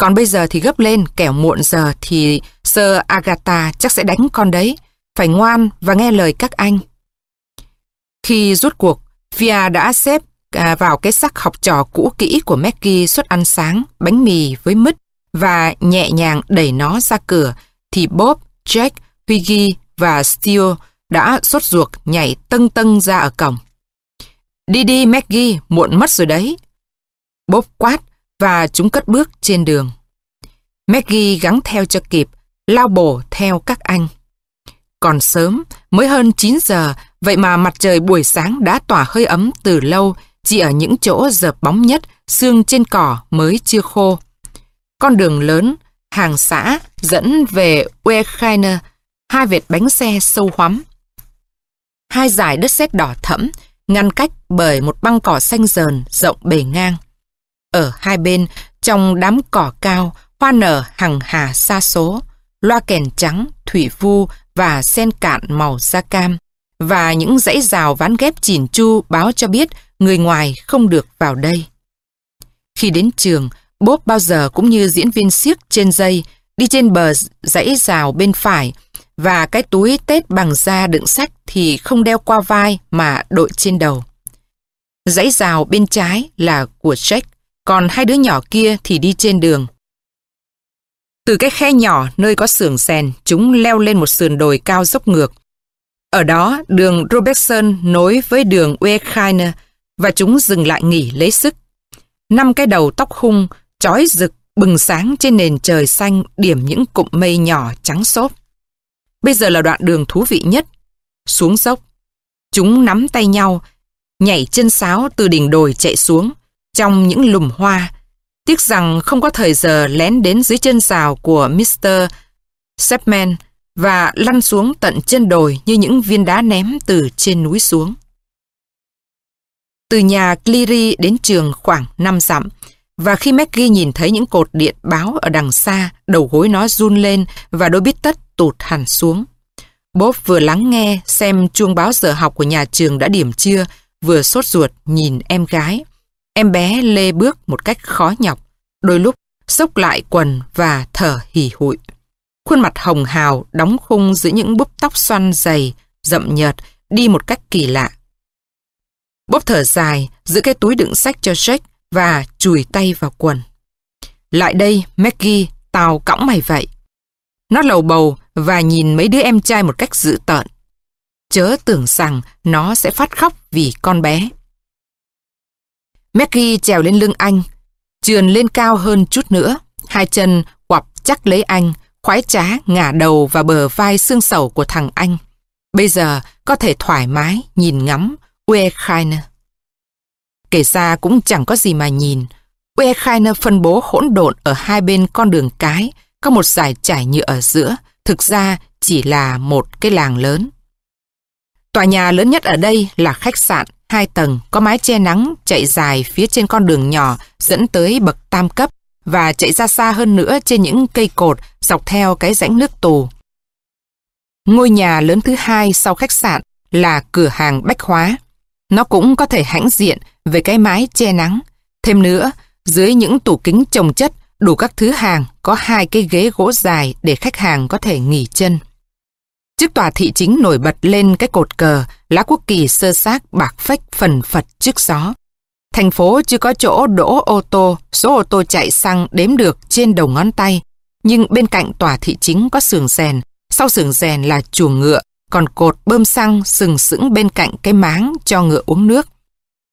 Còn bây giờ thì gấp lên, kẻo muộn giờ thì sơ Agatha chắc sẽ đánh con đấy. Phải ngoan và nghe lời các anh. Khi rút cuộc, Fia đã xếp à, vào cái sắc học trò cũ kỹ của Maggie suất ăn sáng, bánh mì với mứt và nhẹ nhàng đẩy nó ra cửa thì Bob, Jack, Piggy và Steele đã sốt ruột nhảy tâng tâng ra ở cổng. Đi đi Maggie, muộn mất rồi đấy. Bob quát và chúng cất bước trên đường. Maggie gắng theo cho kịp, lao bổ theo các anh. Còn sớm, mới hơn 9 giờ, vậy mà mặt trời buổi sáng đã tỏa hơi ấm từ lâu, chỉ ở những chỗ dợp bóng nhất, xương trên cỏ mới chưa khô. Con đường lớn, hàng xã dẫn về Wekhiner, hai vệt bánh xe sâu hoắm. Hai dải đất sét đỏ thẫm, ngăn cách bởi một băng cỏ xanh dờn rộng bề ngang. Ở hai bên, trong đám cỏ cao, hoa nở hằng hà xa số, loa kèn trắng, thủy vu và sen cạn màu da cam, và những dãy rào ván ghép chỉn chu báo cho biết người ngoài không được vào đây. Khi đến trường, Bob bao giờ cũng như diễn viên siếc trên dây, đi trên bờ dãy rào bên phải, và cái túi Tết bằng da đựng sách thì không đeo qua vai mà đội trên đầu. Dãy rào bên trái là của Jack, còn hai đứa nhỏ kia thì đi trên đường. Từ cái khe nhỏ nơi có sườn sèn, chúng leo lên một sườn đồi cao dốc ngược. Ở đó, đường Robertson nối với đường Wekhiner và chúng dừng lại nghỉ lấy sức. Năm cái đầu tóc hung, chói rực, bừng sáng trên nền trời xanh điểm những cụm mây nhỏ trắng xốp. Bây giờ là đoạn đường thú vị nhất. Xuống dốc. Chúng nắm tay nhau, nhảy chân sáo từ đỉnh đồi chạy xuống, trong những lùm hoa. Tiếc rằng không có thời giờ lén đến dưới chân rào của Mr. Sepman và lăn xuống tận chân đồi như những viên đá ném từ trên núi xuống. Từ nhà Cleary đến trường khoảng 5 dặm, và khi Maggie nhìn thấy những cột điện báo ở đằng xa, đầu gối nó run lên và đôi bít tất tụt hẳn xuống. Bob vừa lắng nghe xem chuông báo giờ học của nhà trường đã điểm chưa, vừa sốt ruột nhìn em gái. Em bé lê bước một cách khó nhọc, đôi lúc xốc lại quần và thở hì hụi. Khuôn mặt hồng hào đóng khung giữa những búp tóc xoăn dày, rậm nhợt, đi một cách kỳ lạ. Bốp thở dài, giữ cái túi đựng sách cho Jack và chùi tay vào quần. Lại đây, Maggie, tao cõng mày vậy. Nó lầu bầu và nhìn mấy đứa em trai một cách dữ tợn. Chớ tưởng rằng nó sẽ phát khóc vì con bé. Maggie trèo lên lưng anh, trườn lên cao hơn chút nữa, hai chân quặp chắc lấy anh, khoái trá ngả đầu vào bờ vai xương sầu của thằng anh. Bây giờ có thể thoải mái nhìn ngắm Uekhine. Kể ra cũng chẳng có gì mà nhìn. Uekhine phân bố hỗn độn ở hai bên con đường cái, có một dải trải nhựa ở giữa, thực ra chỉ là một cái làng lớn. Tòa nhà lớn nhất ở đây là khách sạn, hai tầng, có mái che nắng chạy dài phía trên con đường nhỏ dẫn tới bậc tam cấp và chạy ra xa hơn nữa trên những cây cột dọc theo cái rãnh nước tù. Ngôi nhà lớn thứ hai sau khách sạn là cửa hàng bách hóa. Nó cũng có thể hãnh diện về cái mái che nắng. Thêm nữa, dưới những tủ kính trồng chất đủ các thứ hàng có hai cái ghế gỗ dài để khách hàng có thể nghỉ chân chiếc tòa thị chính nổi bật lên cái cột cờ, lá quốc kỳ sơ xác bạc phách phần phật trước gió. Thành phố chưa có chỗ đỗ ô tô, số ô tô chạy xăng đếm được trên đầu ngón tay. Nhưng bên cạnh tòa thị chính có sườn rèn, sau sườn rèn là chuồng ngựa, còn cột bơm xăng sừng sững bên cạnh cái máng cho ngựa uống nước.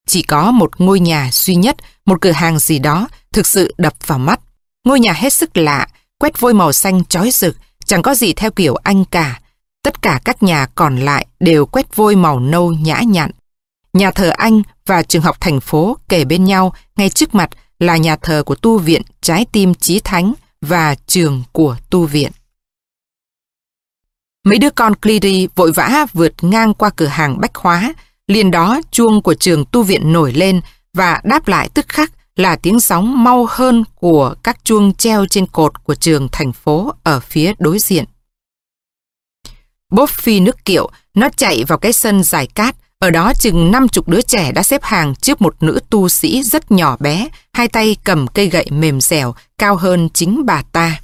Chỉ có một ngôi nhà duy nhất, một cửa hàng gì đó thực sự đập vào mắt. Ngôi nhà hết sức lạ, quét vôi màu xanh chói rực, chẳng có gì theo kiểu anh cả. Tất cả các nhà còn lại đều quét vôi màu nâu nhã nhặn. Nhà thờ Anh và trường học thành phố kể bên nhau, ngay trước mặt là nhà thờ của tu viện Trái tim Chí Thánh và trường của tu viện. Mấy đứa con Cleary vội vã vượt ngang qua cửa hàng bách hóa, liền đó chuông của trường tu viện nổi lên và đáp lại tức khắc là tiếng sóng mau hơn của các chuông treo trên cột của trường thành phố ở phía đối diện. Bốp phi nước kiệu, nó chạy vào cái sân dài cát, ở đó chừng năm chục đứa trẻ đã xếp hàng trước một nữ tu sĩ rất nhỏ bé, hai tay cầm cây gậy mềm dẻo, cao hơn chính bà ta.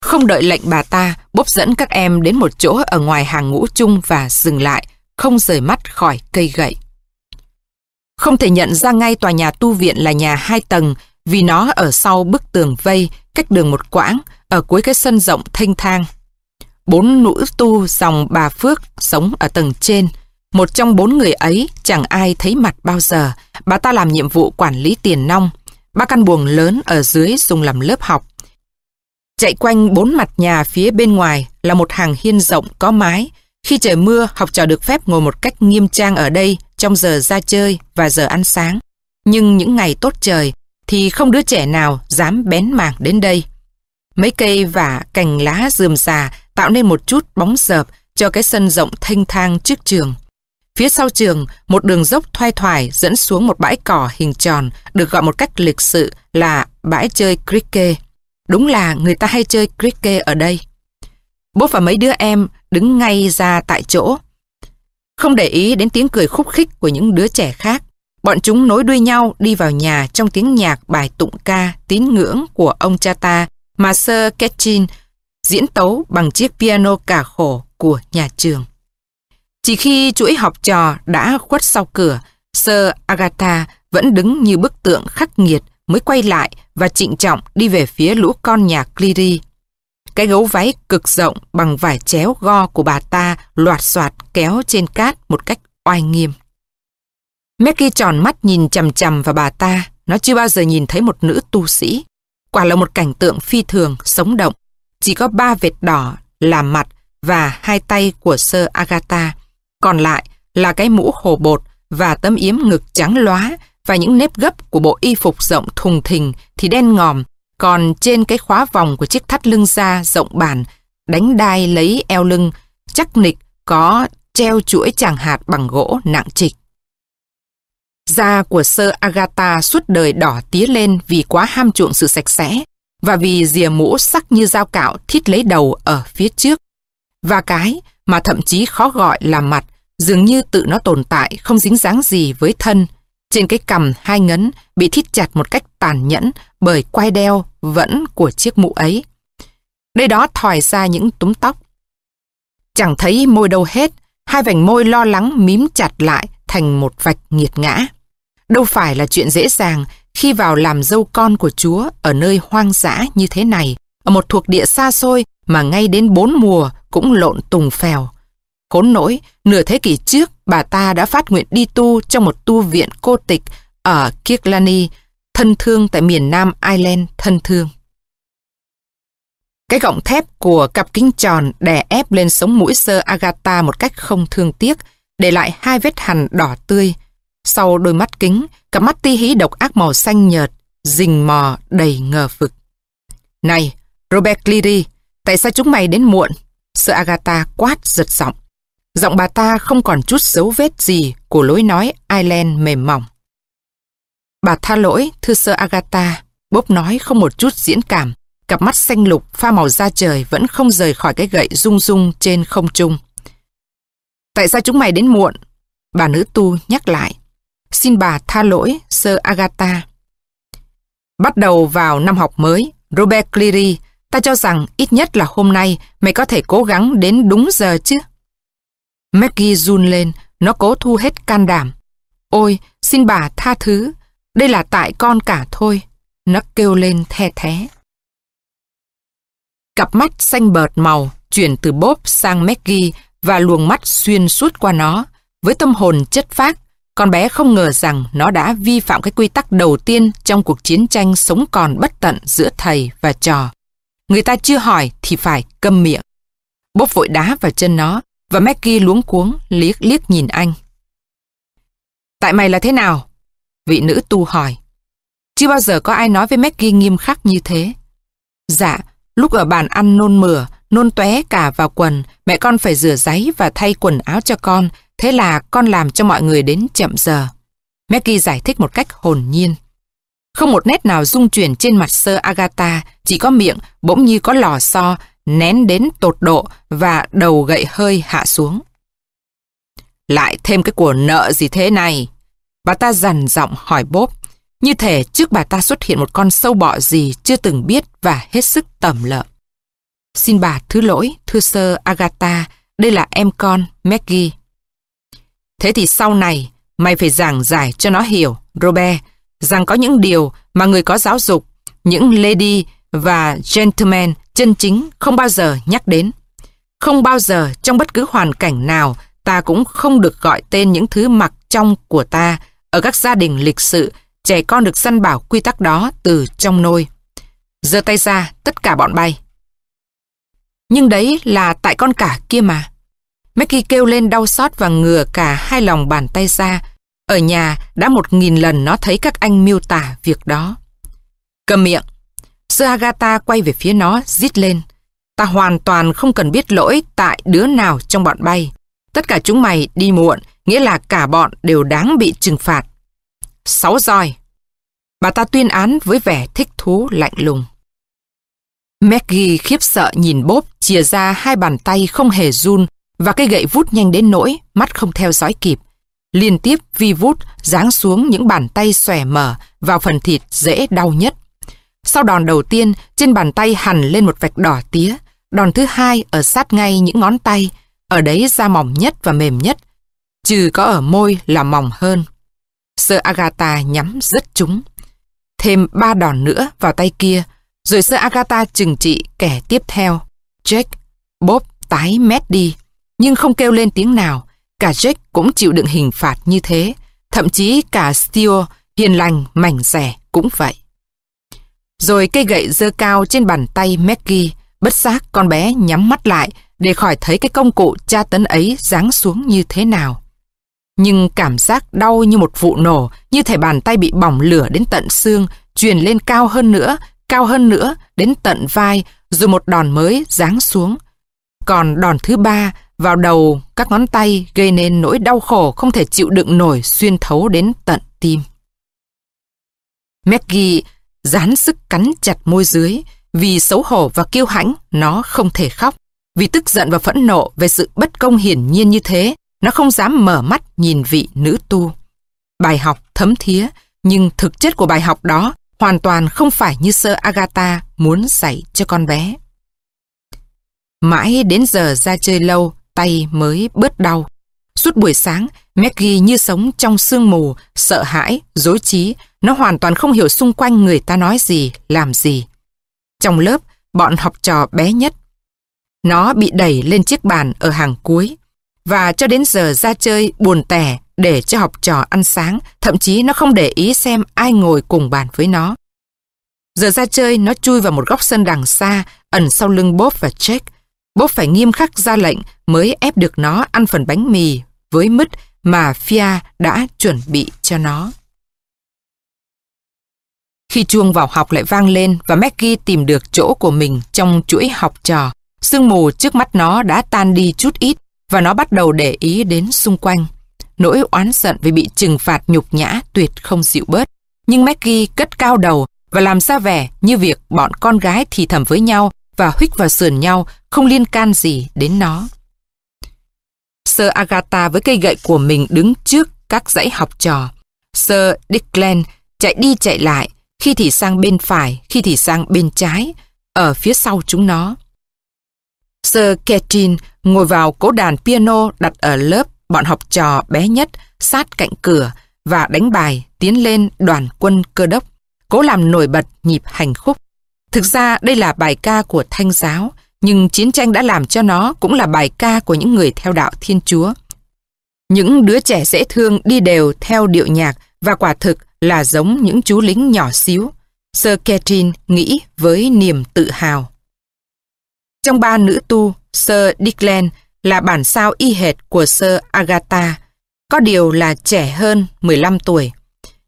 Không đợi lệnh bà ta, bốp dẫn các em đến một chỗ ở ngoài hàng ngũ chung và dừng lại, không rời mắt khỏi cây gậy. Không thể nhận ra ngay tòa nhà tu viện là nhà hai tầng vì nó ở sau bức tường vây, cách đường một quãng, ở cuối cái sân rộng thanh thang. Bốn nữ tu dòng bà Phước sống ở tầng trên. Một trong bốn người ấy chẳng ai thấy mặt bao giờ. Bà ta làm nhiệm vụ quản lý tiền nong. ba căn buồng lớn ở dưới dùng làm lớp học. Chạy quanh bốn mặt nhà phía bên ngoài là một hàng hiên rộng có mái. Khi trời mưa, học trò được phép ngồi một cách nghiêm trang ở đây trong giờ ra chơi và giờ ăn sáng. Nhưng những ngày tốt trời thì không đứa trẻ nào dám bén mảng đến đây. Mấy cây và cành lá rườm rà tạo nên một chút bóng dợp cho cái sân rộng thanh thang trước trường. Phía sau trường, một đường dốc thoai thoải dẫn xuống một bãi cỏ hình tròn được gọi một cách lịch sự là bãi chơi cricket. Đúng là người ta hay chơi cricket ở đây. Bố và mấy đứa em đứng ngay ra tại chỗ. Không để ý đến tiếng cười khúc khích của những đứa trẻ khác. Bọn chúng nối đuôi nhau đi vào nhà trong tiếng nhạc bài tụng ca tín ngưỡng của ông cha ta mà Sir Ketchin diễn tấu bằng chiếc piano cả khổ của nhà trường. Chỉ khi chuỗi học trò đã khuất sau cửa, Sir Agatha vẫn đứng như bức tượng khắc nghiệt mới quay lại và trịnh trọng đi về phía lũ con nhà Cleary. Cái gấu váy cực rộng bằng vải chéo go của bà ta loạt soạt kéo trên cát một cách oai nghiêm. Maggie tròn mắt nhìn chầm chầm vào bà ta, nó chưa bao giờ nhìn thấy một nữ tu sĩ. Quả là một cảnh tượng phi thường, sống động. Chỉ có ba vệt đỏ là mặt và hai tay của sơ Agatha. Còn lại là cái mũ hồ bột và tấm yếm ngực trắng lóa và những nếp gấp của bộ y phục rộng thùng thình thì đen ngòm. Còn trên cái khóa vòng của chiếc thắt lưng da rộng bản, đánh đai lấy eo lưng, chắc nịch có treo chuỗi chàng hạt bằng gỗ nặng trịch. Da của sơ Agatha suốt đời đỏ tía lên vì quá ham chuộng sự sạch sẽ và vì rìa mũ sắc như dao cạo thít lấy đầu ở phía trước. Và cái mà thậm chí khó gọi là mặt dường như tự nó tồn tại không dính dáng gì với thân. Trên cái cằm hai ngấn bị thít chặt một cách tàn nhẫn bởi quai đeo vẫn của chiếc mũ ấy. Đây đó thòi ra những túm tóc. Chẳng thấy môi đâu hết, hai vành môi lo lắng mím chặt lại thành một vạch nghiệt ngã. Đâu phải là chuyện dễ dàng khi vào làm dâu con của Chúa ở nơi hoang dã như thế này, ở một thuộc địa xa xôi mà ngay đến bốn mùa cũng lộn tùng phèo. Khốn nỗi, nửa thế kỷ trước, bà ta đã phát nguyện đi tu trong một tu viện cô tịch ở Kirklani, thân thương tại miền Nam Ireland thân thương. Cái gọng thép của cặp kính tròn đè ép lên sống mũi sơ Agatha một cách không thương tiếc, để lại hai vết hằn đỏ tươi. Sau đôi mắt kính, cặp mắt ti hí độc ác màu xanh nhợt, rình mò đầy ngờ vực. Này, Robert Cleary, tại sao chúng mày đến muộn? Sơ Agatha quát giật giọng. Giọng bà ta không còn chút dấu vết gì của lối nói Ireland mềm mỏng. Bà tha lỗi, thưa sơ Agatha, bốp nói không một chút diễn cảm. Cặp mắt xanh lục pha màu da trời vẫn không rời khỏi cái gậy rung rung trên không trung. Tại sao chúng mày đến muộn? Bà nữ tu nhắc lại. Xin bà tha lỗi, sơ Agatha. Bắt đầu vào năm học mới, Robert Cleary, ta cho rằng ít nhất là hôm nay mày có thể cố gắng đến đúng giờ chứ. Maggie run lên, nó cố thu hết can đảm. Ôi, xin bà tha thứ, đây là tại con cả thôi. Nó kêu lên the thé. Cặp mắt xanh bợt màu chuyển từ Bob sang Maggie và luồng mắt xuyên suốt qua nó. Với tâm hồn chất phác, con bé không ngờ rằng nó đã vi phạm cái quy tắc đầu tiên trong cuộc chiến tranh sống còn bất tận giữa thầy và trò. Người ta chưa hỏi thì phải câm miệng. Bốp vội đá vào chân nó và Maggie luống cuống liếc liếc nhìn anh. Tại mày là thế nào? Vị nữ tu hỏi. Chưa bao giờ có ai nói với Maggie nghiêm khắc như thế. Dạ, lúc ở bàn ăn nôn mửa, nôn tóe cả vào quần, mẹ con phải rửa giấy và thay quần áo cho con, thế là con làm cho mọi người đến chậm giờ. Maggie giải thích một cách hồn nhiên. Không một nét nào rung chuyển trên mặt sơ Agatha, chỉ có miệng bỗng như có lò xo, nén đến tột độ và đầu gậy hơi hạ xuống. Lại thêm cái của nợ gì thế này? Bà ta dằn giọng hỏi bốp, như thể trước bà ta xuất hiện một con sâu bọ gì chưa từng biết và hết sức tẩm lợm. Xin bà thứ lỗi, thưa sơ Agatha, đây là em con, Maggie. Thế thì sau này, mày phải giảng giải cho nó hiểu, Robert, rằng có những điều mà người có giáo dục, những lady và gentleman chân chính không bao giờ nhắc đến. Không bao giờ trong bất cứ hoàn cảnh nào ta cũng không được gọi tên những thứ mặc trong của ta ở các gia đình lịch sự trẻ con được săn bảo quy tắc đó từ trong nôi. giơ tay ra, tất cả bọn bay. Nhưng đấy là tại con cả kia mà. Maggie kêu lên đau xót và ngừa cả hai lòng bàn tay ra. Ở nhà đã một nghìn lần nó thấy các anh miêu tả việc đó. Cầm miệng. Sư Agatha quay về phía nó, rít lên. Ta hoàn toàn không cần biết lỗi tại đứa nào trong bọn bay. Tất cả chúng mày đi muộn, nghĩa là cả bọn đều đáng bị trừng phạt. Sáu roi. Bà ta tuyên án với vẻ thích thú lạnh lùng. Maggie khiếp sợ nhìn bốp chìa ra hai bàn tay không hề run và cây gậy vút nhanh đến nỗi mắt không theo dõi kịp. Liên tiếp vi vút giáng xuống những bàn tay xòe mở vào phần thịt dễ đau nhất. Sau đòn đầu tiên, trên bàn tay hằn lên một vạch đỏ tía. Đòn thứ hai ở sát ngay những ngón tay, ở đấy da mỏng nhất và mềm nhất, trừ có ở môi là mỏng hơn. Sơ Agatha nhắm rất trúng. Thêm ba đòn nữa vào tay kia, rồi sơ Agatha trừng trị kẻ tiếp theo. Jack, Bob tái mét đi, nhưng không kêu lên tiếng nào. Cả Jack cũng chịu đựng hình phạt như thế. Thậm chí cả Steele, hiền lành, mảnh rẻ cũng vậy. Rồi cây gậy dơ cao trên bàn tay Maggie, bất giác con bé nhắm mắt lại để khỏi thấy cái công cụ tra tấn ấy giáng xuống như thế nào. Nhưng cảm giác đau như một vụ nổ, như thể bàn tay bị bỏng lửa đến tận xương, truyền lên cao hơn nữa, cao hơn nữa, đến tận vai, rồi một đòn mới giáng xuống. Còn đòn thứ ba vào đầu các ngón tay gây nên nỗi đau khổ không thể chịu đựng nổi xuyên thấu đến tận tim. Maggie dán sức cắn chặt môi dưới, vì xấu hổ và kiêu hãnh nó không thể khóc. Vì tức giận và phẫn nộ về sự bất công hiển nhiên như thế, nó không dám mở mắt nhìn vị nữ tu. Bài học thấm thía, nhưng thực chất của bài học đó hoàn toàn không phải như sơ Agatha muốn dạy cho con bé. Mãi đến giờ ra chơi lâu, tay mới bớt đau. Suốt buổi sáng, Maggie như sống trong sương mù, sợ hãi, dối trí. Nó hoàn toàn không hiểu xung quanh người ta nói gì, làm gì. Trong lớp, bọn học trò bé nhất. Nó bị đẩy lên chiếc bàn ở hàng cuối. Và cho đến giờ ra chơi buồn tẻ để cho học trò ăn sáng, thậm chí nó không để ý xem ai ngồi cùng bàn với nó. Giờ ra chơi, nó chui vào một góc sân đằng xa, ẩn sau lưng Bob và Jack bố phải nghiêm khắc ra lệnh mới ép được nó ăn phần bánh mì với mứt mà Fia đã chuẩn bị cho nó. Khi chuông vào học lại vang lên và Maggie tìm được chỗ của mình trong chuỗi học trò, sương mù trước mắt nó đã tan đi chút ít và nó bắt đầu để ý đến xung quanh. Nỗi oán giận vì bị trừng phạt nhục nhã tuyệt không dịu bớt. Nhưng Maggie cất cao đầu và làm ra vẻ như việc bọn con gái thì thầm với nhau và huých vào sườn nhau không liên can gì đến nó. Sơ Agatha với cây gậy của mình đứng trước các dãy học trò. Sơ Dickland chạy đi chạy lại, khi thì sang bên phải, khi thì sang bên trái, ở phía sau chúng nó. Sơ Ketrin ngồi vào cố đàn piano đặt ở lớp bọn học trò bé nhất sát cạnh cửa và đánh bài tiến lên đoàn quân cơ đốc, cố làm nổi bật nhịp hành khúc. Thực ra đây là bài ca của Thanh giáo, nhưng chiến tranh đã làm cho nó cũng là bài ca của những người theo đạo Thiên Chúa. Những đứa trẻ dễ thương đi đều theo điệu nhạc và quả thực là giống những chú lính nhỏ xíu. Sir Catherine nghĩ với niềm tự hào. Trong ba nữ tu, Sir Dickland là bản sao y hệt của Sir Agatha, có điều là trẻ hơn 15 tuổi.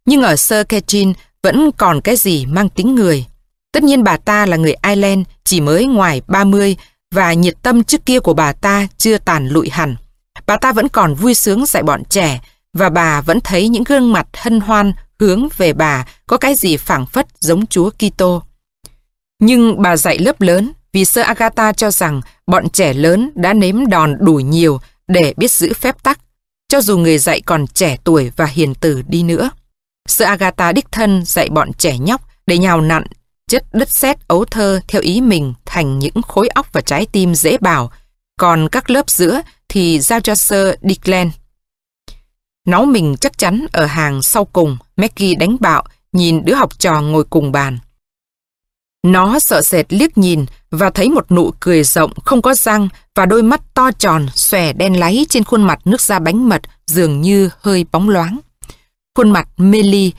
Nhưng ở Sir Catherine vẫn còn cái gì mang tính người. Tất nhiên bà ta là người Ireland chỉ mới ngoài 30 và nhiệt tâm trước kia của bà ta chưa tàn lụi hẳn. Bà ta vẫn còn vui sướng dạy bọn trẻ và bà vẫn thấy những gương mặt hân hoan hướng về bà có cái gì phảng phất giống Chúa Kitô. Nhưng bà dạy lớp lớn vì sơ Agatha cho rằng bọn trẻ lớn đã nếm đòn đủ nhiều để biết giữ phép tắc, cho dù người dạy còn trẻ tuổi và hiền từ đi nữa. Sơ Agatha đích thân dạy bọn trẻ nhóc để nhào nặn chất đất sét ấu thơ theo ý mình thành những khối óc và trái tim dễ bảo, còn các lớp giữa thì giao cho Sir Declan. Nó mình chắc chắn ở hàng sau cùng, Maggie đánh bạo, nhìn đứa học trò ngồi cùng bàn. Nó sợ sệt liếc nhìn và thấy một nụ cười rộng không có răng và đôi mắt to tròn xòe đen láy trên khuôn mặt nước da bánh mật dường như hơi bóng loáng. Khuôn mặt mê ly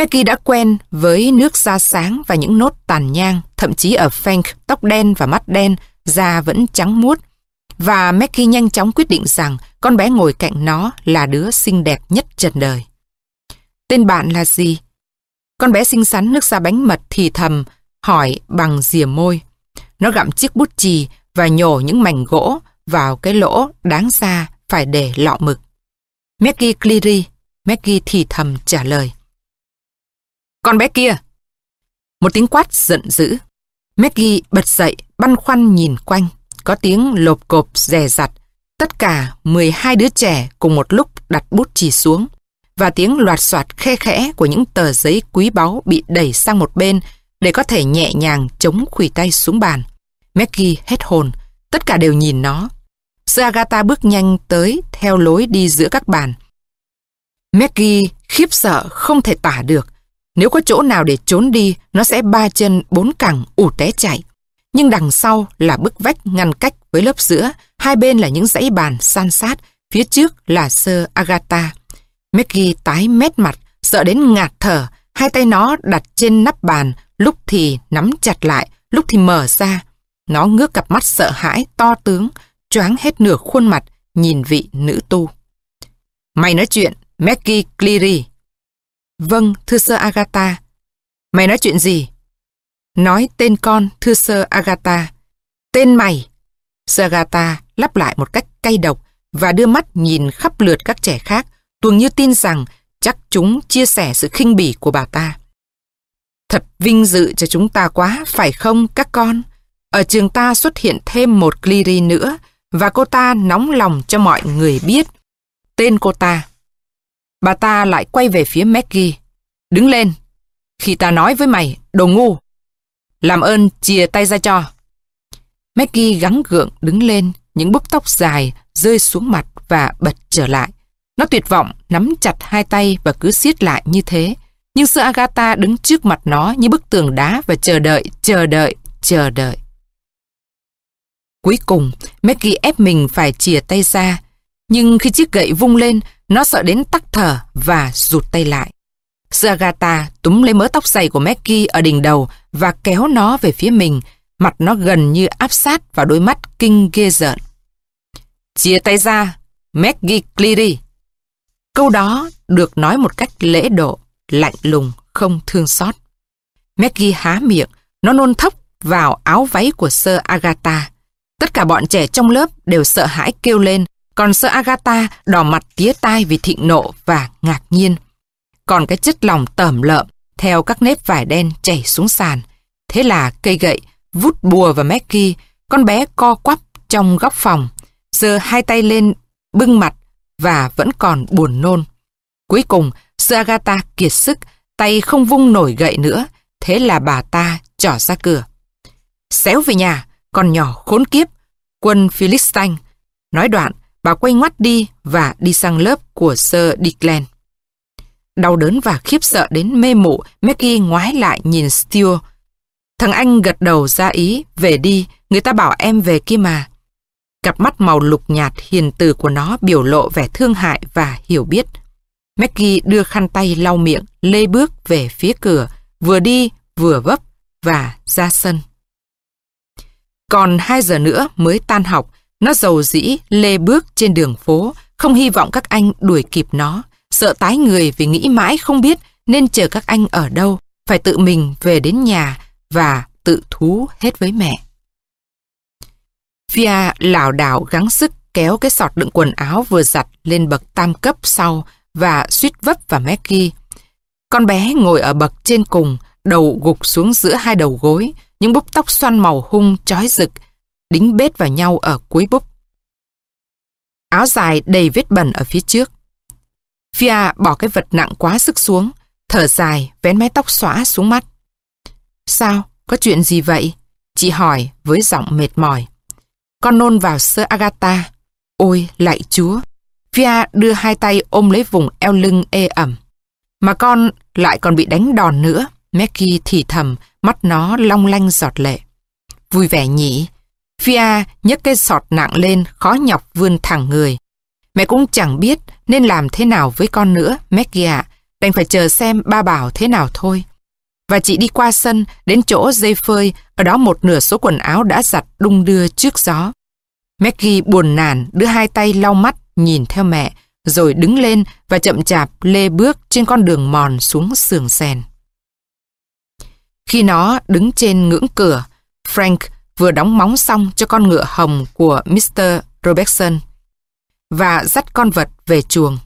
Maggie đã quen với nước da sáng và những nốt tàn nhang, thậm chí ở Frank, tóc đen và mắt đen, da vẫn trắng muốt. Và Maggie nhanh chóng quyết định rằng con bé ngồi cạnh nó là đứa xinh đẹp nhất trần đời. Tên bạn là gì? Con bé xinh xắn nước da bánh mật thì thầm, hỏi bằng rìa môi. Nó gặm chiếc bút chì và nhổ những mảnh gỗ vào cái lỗ đáng ra phải để lọ mực. Maggie Cleary, Maggie thì thầm trả lời. Con bé kia! Một tiếng quát giận dữ. Maggie bật dậy, băn khoăn nhìn quanh. Có tiếng lộp cộp rè rặt. Tất cả 12 đứa trẻ cùng một lúc đặt bút chì xuống. Và tiếng loạt soạt khe khẽ của những tờ giấy quý báu bị đẩy sang một bên để có thể nhẹ nhàng chống khủy tay xuống bàn. Maggie hết hồn. Tất cả đều nhìn nó. Sir Agatha bước nhanh tới theo lối đi giữa các bàn. Maggie khiếp sợ không thể tả được. Nếu có chỗ nào để trốn đi, nó sẽ ba chân bốn cẳng ủ té chạy. Nhưng đằng sau là bức vách ngăn cách với lớp giữa, hai bên là những dãy bàn san sát, phía trước là sơ Agatha. Maggie tái mét mặt, sợ đến ngạt thở, hai tay nó đặt trên nắp bàn, lúc thì nắm chặt lại, lúc thì mở ra. Nó ngước cặp mắt sợ hãi, to tướng, choáng hết nửa khuôn mặt, nhìn vị nữ tu. Mày nói chuyện, Maggie Cleary. Vâng, thưa sơ Agatha. Mày nói chuyện gì? Nói tên con, thưa sơ Agatha. Tên mày. Sơ Agatha lắp lại một cách cay độc và đưa mắt nhìn khắp lượt các trẻ khác, tuồng như tin rằng chắc chúng chia sẻ sự khinh bỉ của bà ta. Thật vinh dự cho chúng ta quá, phải không các con? Ở trường ta xuất hiện thêm một Cleary nữa và cô ta nóng lòng cho mọi người biết. Tên cô ta Bà ta lại quay về phía Maggie. Đứng lên. Khi ta nói với mày, đồ ngu. Làm ơn chìa tay ra cho. Maggie gắng gượng đứng lên, những búp tóc dài rơi xuống mặt và bật trở lại. Nó tuyệt vọng, nắm chặt hai tay và cứ siết lại như thế. Nhưng sơ Agatha đứng trước mặt nó như bức tường đá và chờ đợi, chờ đợi, chờ đợi. Cuối cùng, Maggie ép mình phải chìa tay ra. Nhưng khi chiếc gậy vung lên, nó sợ đến tắc thở và rụt tay lại. Sagata túm lấy mớ tóc dày của Maggie ở đỉnh đầu và kéo nó về phía mình, mặt nó gần như áp sát vào đôi mắt kinh ghê rợn. Chia tay ra, Maggie Cleary. Câu đó được nói một cách lễ độ, lạnh lùng, không thương xót. Maggie há miệng, nó nôn thốc vào áo váy của sơ Agatha. Tất cả bọn trẻ trong lớp đều sợ hãi kêu lên còn sơ Agatha đỏ mặt tía tai vì thịnh nộ và ngạc nhiên. Còn cái chất lòng tẩm lợm theo các nếp vải đen chảy xuống sàn. Thế là cây gậy vút bùa vào Maggie, con bé co quắp trong góc phòng, giơ hai tay lên bưng mặt và vẫn còn buồn nôn. Cuối cùng, sơ Agatha kiệt sức, tay không vung nổi gậy nữa, thế là bà ta trỏ ra cửa. Xéo về nhà, con nhỏ khốn kiếp, quân Philistine. Nói đoạn, Bà quay ngoắt đi và đi sang lớp của Sir Declan. Đau đớn và khiếp sợ đến mê mụ, Maggie ngoái lại nhìn Stuart. Thằng anh gật đầu ra ý, về đi, người ta bảo em về kia mà. Cặp mắt màu lục nhạt hiền từ của nó biểu lộ vẻ thương hại và hiểu biết. Maggie đưa khăn tay lau miệng, lê bước về phía cửa, vừa đi vừa vấp và ra sân. Còn hai giờ nữa mới tan học, nó giàu dĩ lê bước trên đường phố, không hy vọng các anh đuổi kịp nó, sợ tái người vì nghĩ mãi không biết nên chờ các anh ở đâu, phải tự mình về đến nhà và tự thú hết với mẹ. Fia lảo đảo gắng sức kéo cái sọt đựng quần áo vừa giặt lên bậc tam cấp sau và suýt vấp vào Maggie. Con bé ngồi ở bậc trên cùng, đầu gục xuống giữa hai đầu gối, những búp tóc xoăn màu hung chói rực, đính bết vào nhau ở cuối búp. Áo dài đầy vết bẩn ở phía trước. Fia bỏ cái vật nặng quá sức xuống, thở dài, vén mái tóc xóa xuống mắt. Sao? Có chuyện gì vậy? Chị hỏi với giọng mệt mỏi. Con nôn vào sơ Agatha. Ôi, lạy chúa. Fia đưa hai tay ôm lấy vùng eo lưng ê ẩm. Mà con lại còn bị đánh đòn nữa. Maggie thì thầm, mắt nó long lanh giọt lệ. Vui vẻ nhỉ, Fia nhấc cái sọt nặng lên, khó nhọc vươn thẳng người. Mẹ cũng chẳng biết nên làm thế nào với con nữa, Maggie ạ. đành phải chờ xem ba bảo thế nào thôi. Và chị đi qua sân, đến chỗ dây phơi, ở đó một nửa số quần áo đã giặt đung đưa trước gió. Maggie buồn nản đưa hai tay lau mắt nhìn theo mẹ, rồi đứng lên và chậm chạp lê bước trên con đường mòn xuống sườn sèn. Khi nó đứng trên ngưỡng cửa, Frank vừa đóng móng xong cho con ngựa hồng của Mr. Robertson và dắt con vật về chuồng.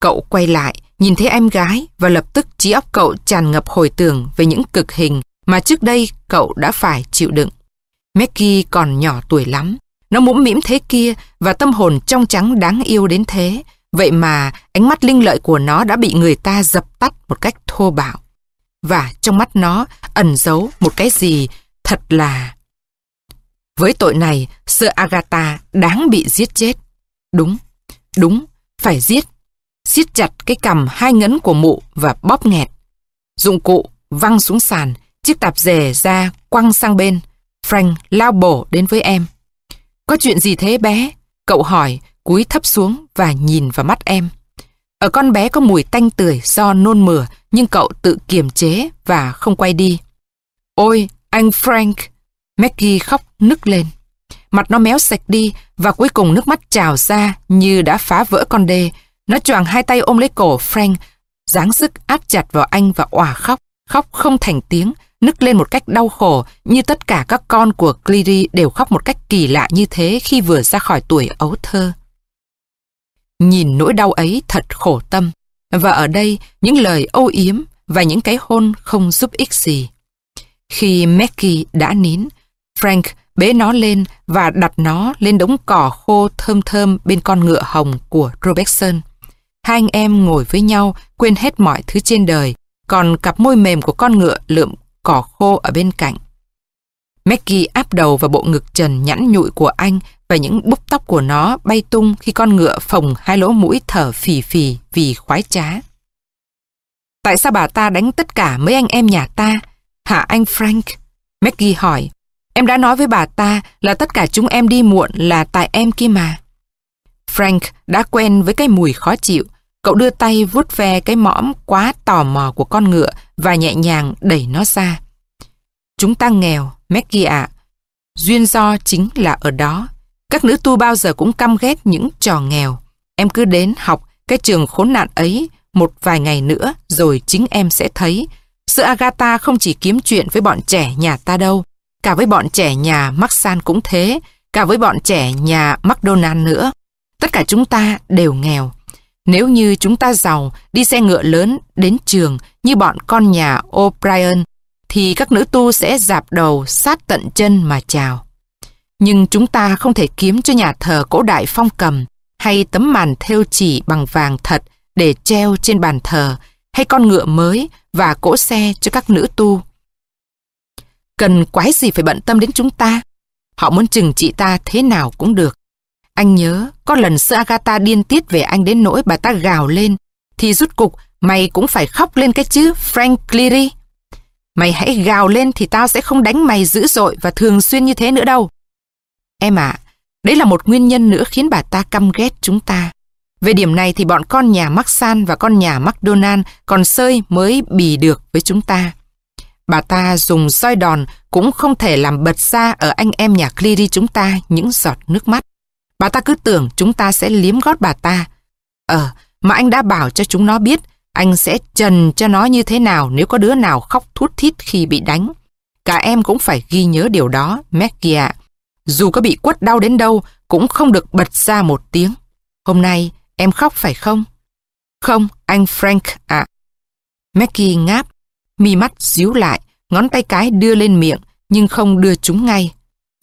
Cậu quay lại, nhìn thấy em gái và lập tức trí óc cậu tràn ngập hồi tưởng về những cực hình mà trước đây cậu đã phải chịu đựng. Maggie còn nhỏ tuổi lắm, nó mũm mĩm thế kia và tâm hồn trong trắng đáng yêu đến thế, vậy mà ánh mắt linh lợi của nó đã bị người ta dập tắt một cách thô bạo. Và trong mắt nó ẩn giấu một cái gì thật là... Với tội này, Sir Agatha đáng bị giết chết. Đúng, đúng, phải giết. siết chặt cái cầm hai ngấn của mụ và bóp nghẹt. Dụng cụ văng xuống sàn, chiếc tạp dề ra quăng sang bên. Frank lao bổ đến với em. Có chuyện gì thế bé? Cậu hỏi, cúi thấp xuống và nhìn vào mắt em. Ở con bé có mùi tanh tưởi do nôn mửa, nhưng cậu tự kiềm chế và không quay đi. Ôi, anh Frank! Maggie khóc nức lên. Mặt nó méo sạch đi và cuối cùng nước mắt trào ra như đã phá vỡ con đê. Nó choàng hai tay ôm lấy cổ Frank, dáng sức áp chặt vào anh và òa khóc, khóc không thành tiếng, nức lên một cách đau khổ như tất cả các con của Cleary đều khóc một cách kỳ lạ như thế khi vừa ra khỏi tuổi ấu thơ. Nhìn nỗi đau ấy thật khổ tâm, và ở đây những lời âu yếm và những cái hôn không giúp ích gì. Khi Maggie đã nín, Frank bế nó lên và đặt nó lên đống cỏ khô thơm thơm bên con ngựa hồng của Robertson. Hai anh em ngồi với nhau, quên hết mọi thứ trên đời, còn cặp môi mềm của con ngựa lượm cỏ khô ở bên cạnh. Maggie áp đầu vào bộ ngực trần nhẵn nhụi của anh và những búp tóc của nó bay tung khi con ngựa phồng hai lỗ mũi thở phì phì vì khoái trá. Tại sao bà ta đánh tất cả mấy anh em nhà ta? Hả anh Frank? Maggie hỏi. Em đã nói với bà ta là tất cả chúng em đi muộn là tại em kia mà. Frank đã quen với cái mùi khó chịu. Cậu đưa tay vuốt ve cái mõm quá tò mò của con ngựa và nhẹ nhàng đẩy nó ra. Chúng ta nghèo, Maggie ạ. Duyên do chính là ở đó. Các nữ tu bao giờ cũng căm ghét những trò nghèo. Em cứ đến học cái trường khốn nạn ấy một vài ngày nữa rồi chính em sẽ thấy. Sự Agatha không chỉ kiếm chuyện với bọn trẻ nhà ta đâu. Cả với bọn trẻ nhà Maxan cũng thế. Cả với bọn trẻ nhà McDonald nữa. Tất cả chúng ta đều nghèo. Nếu như chúng ta giàu, đi xe ngựa lớn đến trường như bọn con nhà O'Brien, thì các nữ tu sẽ dạp đầu sát tận chân mà chào. Nhưng chúng ta không thể kiếm cho nhà thờ cổ đại phong cầm hay tấm màn thêu chỉ bằng vàng thật để treo trên bàn thờ hay con ngựa mới và cỗ xe cho các nữ tu. Cần quái gì phải bận tâm đến chúng ta? Họ muốn chừng trị ta thế nào cũng được. Anh nhớ, có lần sư Agatha điên tiết về anh đến nỗi bà ta gào lên, thì rút cục mày cũng phải khóc lên cái chứ, Frank Cleary. Mày hãy gào lên thì tao sẽ không đánh mày dữ dội và thường xuyên như thế nữa đâu. Em ạ, đấy là một nguyên nhân nữa khiến bà ta căm ghét chúng ta. Về điểm này thì bọn con nhà Maxan và con nhà McDonald còn sơi mới bì được với chúng ta. Bà ta dùng soi đòn cũng không thể làm bật ra ở anh em nhà Cleary chúng ta những giọt nước mắt. Bà ta cứ tưởng chúng ta sẽ liếm gót bà ta. Ờ, mà anh đã bảo cho chúng nó biết anh sẽ trần cho nó như thế nào nếu có đứa nào khóc thút thít khi bị đánh. Cả em cũng phải ghi nhớ điều đó, Maggie ạ. Dù có bị quất đau đến đâu, cũng không được bật ra một tiếng. Hôm nay, em khóc phải không? Không, anh Frank ạ. Maggie ngáp, mi mắt díu lại, ngón tay cái đưa lên miệng, nhưng không đưa chúng ngay.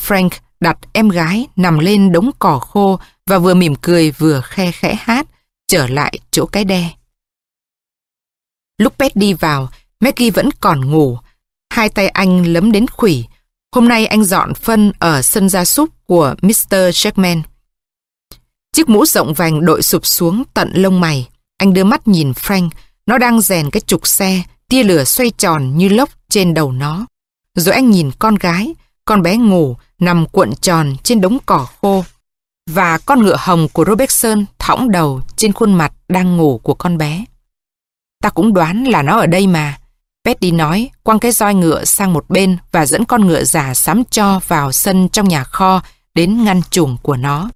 Frank đặt em gái nằm lên đống cỏ khô và vừa mỉm cười vừa khe khẽ hát, trở lại chỗ cái đe. Lúc Pet đi vào, Maggie vẫn còn ngủ. Hai tay anh lấm đến khủy. Hôm nay anh dọn phân ở sân gia súc của Mr. Jackman. Chiếc mũ rộng vành đội sụp xuống tận lông mày. Anh đưa mắt nhìn Frank. Nó đang rèn cái trục xe, tia lửa xoay tròn như lốc trên đầu nó. Rồi anh nhìn con gái, con bé ngủ, nằm cuộn tròn trên đống cỏ khô. Và con ngựa hồng của Robertson thõng đầu trên khuôn mặt đang ngủ của con bé. ta cũng đoán là nó ở đây mà. Petty nói, quăng cái roi ngựa sang một bên và dẫn con ngựa già sắm cho vào sân trong nhà kho đến ngăn chuồng của nó.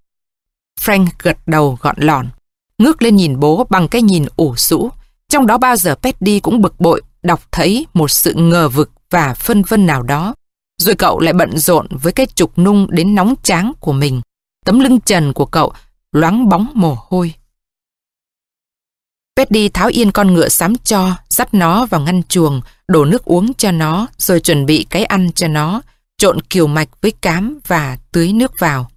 Frank gật đầu gọn lọn, ngước lên nhìn bố bằng cái nhìn ủ rũ. Trong đó bao giờ Petty cũng bực bội đọc thấy một sự ngờ vực và phân vân nào đó. Rồi cậu lại bận rộn với cái trục nung đến nóng cháng của mình. Tấm lưng trần của cậu loáng bóng mồ hôi. Petty tháo yên con ngựa sám cho, dắt nó vào ngăn chuồng, đổ nước uống cho nó, rồi chuẩn bị cái ăn cho nó, trộn kiều mạch với cám và tưới nước vào.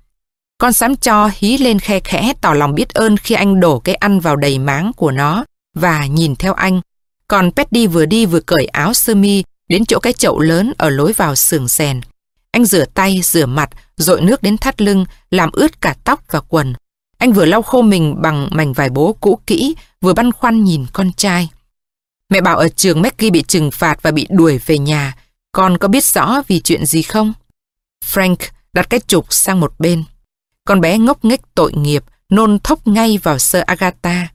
Con sám cho hí lên khe khẽ tỏ lòng biết ơn khi anh đổ cái ăn vào đầy máng của nó và nhìn theo anh. Còn Petty vừa đi vừa cởi áo sơ mi đến chỗ cái chậu lớn ở lối vào sườn sèn. Anh rửa tay, rửa mặt, dội nước đến thắt lưng, làm ướt cả tóc và quần. Anh vừa lau khô mình bằng mảnh vải bố cũ kỹ, vừa băn khoăn nhìn con trai. Mẹ bảo ở trường Maggie bị trừng phạt và bị đuổi về nhà. Con có biết rõ vì chuyện gì không? Frank đặt cái trục sang một bên. Con bé ngốc nghếch tội nghiệp, nôn thốc ngay vào sơ Agatha.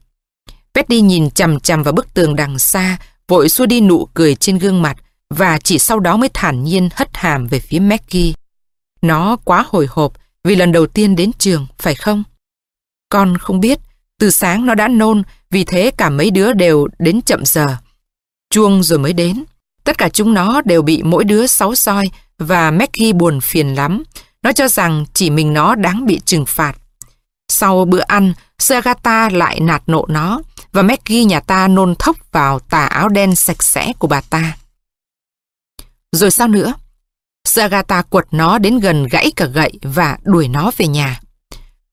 Betty nhìn chằm chằm vào bức tường đằng xa, vội xua đi nụ cười trên gương mặt và chỉ sau đó mới thản nhiên hất hàm về phía Maggie. Nó quá hồi hộp vì lần đầu tiên đến trường, phải không? Con không biết, từ sáng nó đã nôn, vì thế cả mấy đứa đều đến chậm giờ. Chuông rồi mới đến. Tất cả chúng nó đều bị mỗi đứa sáu soi và Maggie buồn phiền lắm. Nó cho rằng chỉ mình nó đáng bị trừng phạt. Sau bữa ăn, Sagata lại nạt nộ nó và Maggie nhà ta nôn thốc vào tà áo đen sạch sẽ của bà ta. Rồi sao nữa? Sagata quật nó đến gần gãy cả gậy và đuổi nó về nhà.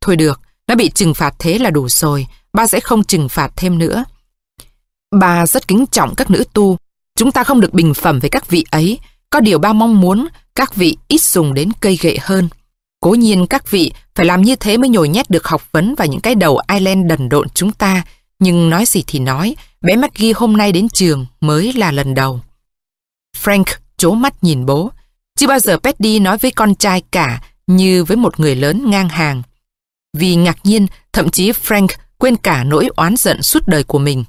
Thôi được, nó bị trừng phạt thế là đủ rồi, ba sẽ không trừng phạt thêm nữa. Ba rất kính trọng các nữ tu, chúng ta không được bình phẩm với các vị ấy, có điều ba mong muốn các vị ít dùng đến cây gậy hơn. Cố nhiên các vị phải làm như thế mới nhồi nhét được học vấn và những cái đầu Ireland đần độn chúng ta, nhưng nói gì thì nói, bé Maggie hôm nay đến trường mới là lần đầu. Frank chố mắt nhìn bố. Chưa bao giờ Petty nói với con trai cả như với một người lớn ngang hàng. Vì ngạc nhiên, thậm chí Frank quên cả nỗi oán giận suốt đời của mình.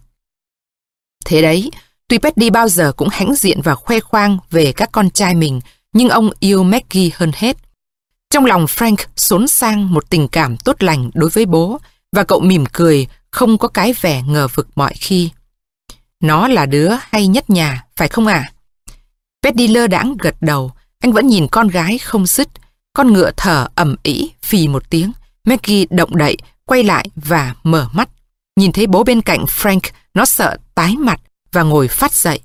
Thế đấy, tuy Petty bao giờ cũng hãnh diện và khoe khoang về các con trai mình, nhưng ông yêu Maggie hơn hết. Trong lòng Frank xốn sang một tình cảm tốt lành đối với bố, và cậu mỉm cười, không có cái vẻ ngờ vực mọi khi. Nó là đứa hay nhất nhà, phải không ạ? À? Petty lơ đãng gật đầu, anh vẫn nhìn con gái không dứt. Con ngựa thở ẩm ĩ phì một tiếng. Maggie động đậy, quay lại và mở mắt. Nhìn thấy bố bên cạnh Frank, nó sợ tái mặt và ngồi phát dậy.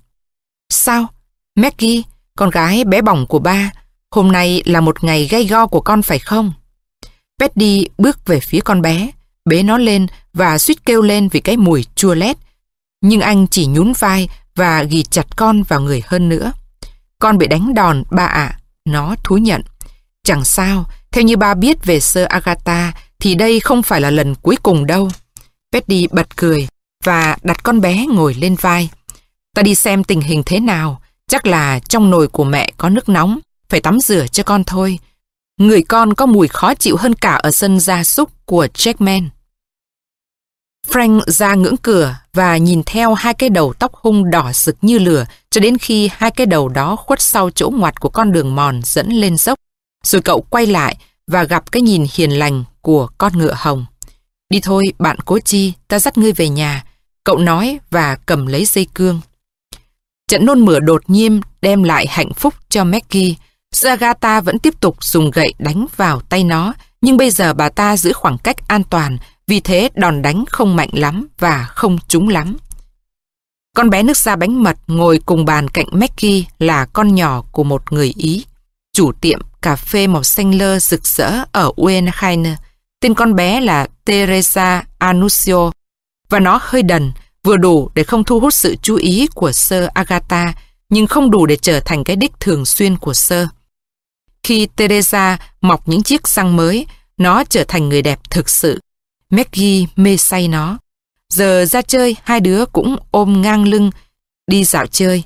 Sao? Maggie, con gái bé bỏng của ba, hôm nay là một ngày gay go của con phải không? Petty bước về phía con bé, bế nó lên và suýt kêu lên vì cái mùi chua lét. Nhưng anh chỉ nhún vai và ghi chặt con vào người hơn nữa. Con bị đánh đòn, ba ạ. Nó thú nhận. Chẳng sao, theo như ba biết về sơ Agatha, thì đây không phải là lần cuối cùng đâu. Petty bật cười và đặt con bé ngồi lên vai. Ta đi xem tình hình thế nào. Chắc là trong nồi của mẹ có nước nóng. Phải tắm rửa cho con thôi. Người con có mùi khó chịu hơn cả ở sân gia súc của Jackman. Frank ra ngưỡng cửa và nhìn theo hai cái đầu tóc hung đỏ rực như lửa cho đến khi hai cái đầu đó khuất sau chỗ ngoặt của con đường mòn dẫn lên dốc. Rồi cậu quay lại và gặp cái nhìn hiền lành của con ngựa hồng. Đi thôi, bạn cố chi, ta dắt ngươi về nhà. Cậu nói và cầm lấy dây cương. Trận nôn mửa đột nhiên đem lại hạnh phúc cho Maggie. Zagata vẫn tiếp tục dùng gậy đánh vào tay nó, nhưng bây giờ bà ta giữ khoảng cách an toàn vì thế đòn đánh không mạnh lắm và không trúng lắm. Con bé nước da bánh mật ngồi cùng bàn cạnh Maggie là con nhỏ của một người Ý, chủ tiệm cà phê màu xanh lơ rực rỡ ở Uenheim. Tên con bé là Teresa Anuncio và nó hơi đần, vừa đủ để không thu hút sự chú ý của sơ Agatha, nhưng không đủ để trở thành cái đích thường xuyên của sơ. Khi Teresa mọc những chiếc răng mới, nó trở thành người đẹp thực sự. Maggie mê say nó. Giờ ra chơi, hai đứa cũng ôm ngang lưng, đi dạo chơi.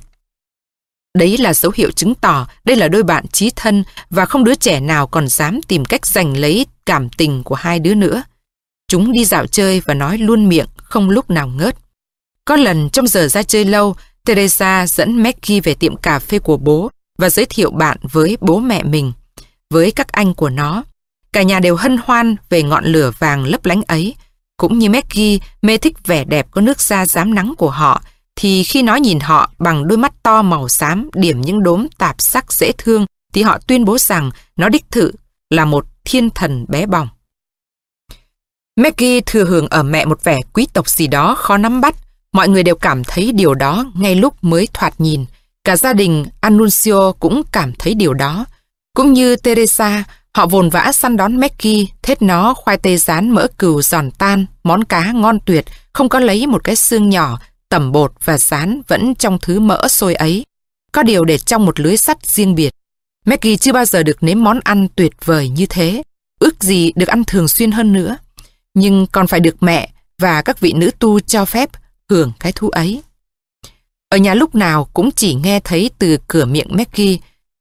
Đấy là dấu hiệu chứng tỏ đây là đôi bạn chí thân và không đứa trẻ nào còn dám tìm cách giành lấy cảm tình của hai đứa nữa. Chúng đi dạo chơi và nói luôn miệng, không lúc nào ngớt. Có lần trong giờ ra chơi lâu, Teresa dẫn Maggie về tiệm cà phê của bố và giới thiệu bạn với bố mẹ mình, với các anh của nó. Cả nhà đều hân hoan về ngọn lửa vàng lấp lánh ấy. Cũng như Maggie mê thích vẻ đẹp có nước da dám nắng của họ, thì khi nó nhìn họ bằng đôi mắt to màu xám điểm những đốm tạp sắc dễ thương, thì họ tuyên bố rằng nó đích thự là một thiên thần bé bỏng. Maggie thừa hưởng ở mẹ một vẻ quý tộc gì đó khó nắm bắt. Mọi người đều cảm thấy điều đó ngay lúc mới thoạt nhìn. Cả gia đình Annunzio cũng cảm thấy điều đó. Cũng như Teresa, họ vồn vã săn đón Maggie, thết nó khoai tây rán mỡ cừu giòn tan, món cá ngon tuyệt, không có lấy một cái xương nhỏ, tẩm bột và rán vẫn trong thứ mỡ sôi ấy. Có điều để trong một lưới sắt riêng biệt. Maggie chưa bao giờ được nếm món ăn tuyệt vời như thế. Ước gì được ăn thường xuyên hơn nữa. Nhưng còn phải được mẹ và các vị nữ tu cho phép hưởng cái thú ấy. Ở nhà lúc nào cũng chỉ nghe thấy từ cửa miệng Maggie,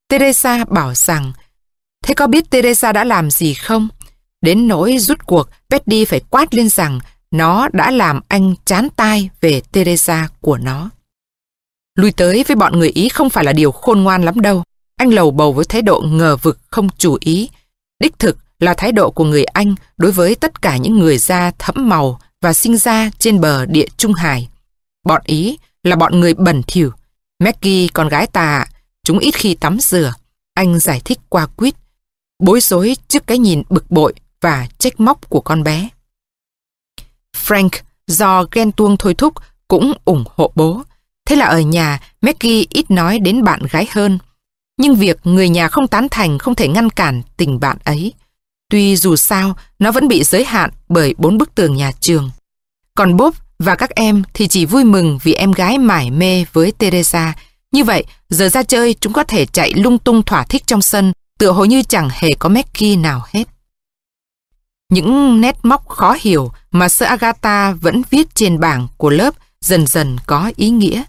Teresa bảo rằng Thế có biết Teresa đã làm gì không? Đến nỗi rút cuộc, Betty phải quát lên rằng nó đã làm anh chán tai về Teresa của nó. Lui tới với bọn người Ý không phải là điều khôn ngoan lắm đâu. Anh lầu bầu với thái độ ngờ vực không chủ ý. Đích thực là thái độ của người Anh đối với tất cả những người da thẫm màu và sinh ra trên bờ địa Trung Hải. Bọn Ý là bọn người bẩn thỉu. Maggie, con gái ta, chúng ít khi tắm rửa. Anh giải thích qua quýt, bối rối trước cái nhìn bực bội và trách móc của con bé. Frank, do ghen tuông thôi thúc, cũng ủng hộ bố. Thế là ở nhà, Maggie ít nói đến bạn gái hơn. Nhưng việc người nhà không tán thành không thể ngăn cản tình bạn ấy. Tuy dù sao, nó vẫn bị giới hạn bởi bốn bức tường nhà trường. Còn Bob và các em thì chỉ vui mừng vì em gái mải mê với Teresa. Như vậy, giờ ra chơi chúng có thể chạy lung tung thỏa thích trong sân, tựa hồ như chẳng hề có Maggie nào hết. Những nét móc khó hiểu mà sơ Agatha vẫn viết trên bảng của lớp dần dần có ý nghĩa.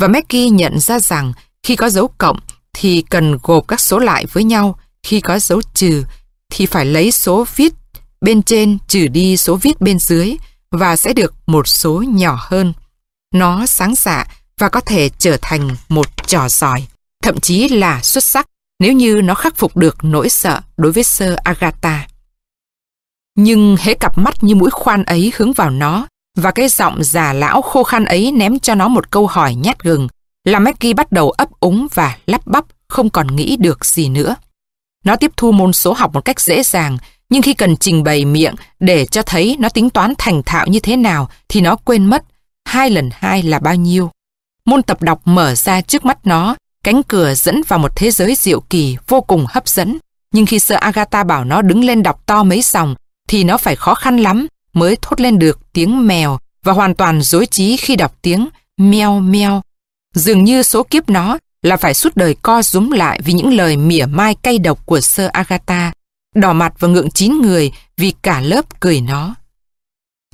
Và Maggie nhận ra rằng khi có dấu cộng thì cần gộp các số lại với nhau, khi có dấu trừ thì phải lấy số viết bên trên trừ đi số viết bên dưới và sẽ được một số nhỏ hơn. Nó sáng dạ và có thể trở thành một trò giỏi, thậm chí là xuất sắc nếu như nó khắc phục được nỗi sợ đối với sơ Agatha. Nhưng hễ cặp mắt như mũi khoan ấy hướng vào nó và cái giọng già lão khô khan ấy ném cho nó một câu hỏi nhát gừng làm Maggie bắt đầu ấp úng và lắp bắp không còn nghĩ được gì nữa. Nó tiếp thu môn số học một cách dễ dàng, nhưng khi cần trình bày miệng để cho thấy nó tính toán thành thạo như thế nào thì nó quên mất hai lần hai là bao nhiêu. Môn tập đọc mở ra trước mắt nó, cánh cửa dẫn vào một thế giới diệu kỳ vô cùng hấp dẫn. Nhưng khi sơ Agatha bảo nó đứng lên đọc to mấy dòng thì nó phải khó khăn lắm mới thốt lên được tiếng mèo và hoàn toàn dối trí khi đọc tiếng meo meo. Dường như số kiếp nó là phải suốt đời co rúm lại vì những lời mỉa mai cay độc của sơ Agatha, đỏ mặt và ngượng chín người vì cả lớp cười nó.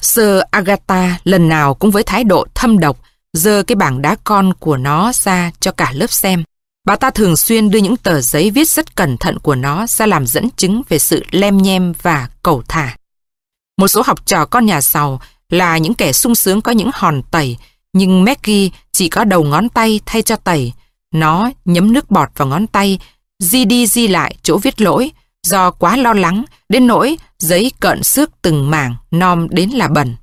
Sơ Agatha lần nào cũng với thái độ thâm độc, dơ cái bảng đá con của nó ra cho cả lớp xem. Bà ta thường xuyên đưa những tờ giấy viết rất cẩn thận của nó ra làm dẫn chứng về sự lem nhem và cầu thả. Một số học trò con nhà giàu là những kẻ sung sướng có những hòn tẩy, nhưng Maggie chỉ có đầu ngón tay thay cho tẩy. Nó nhấm nước bọt vào ngón tay, di đi di lại chỗ viết lỗi, do quá lo lắng, đến nỗi giấy cận xước từng mảng, nom đến là bẩn.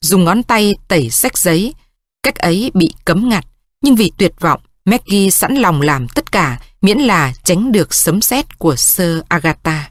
Dùng ngón tay tẩy sách giấy, cách ấy bị cấm ngặt, nhưng vì tuyệt vọng, Maggie sẵn lòng làm tất cả miễn là tránh được sấm sét của Sir Agatha.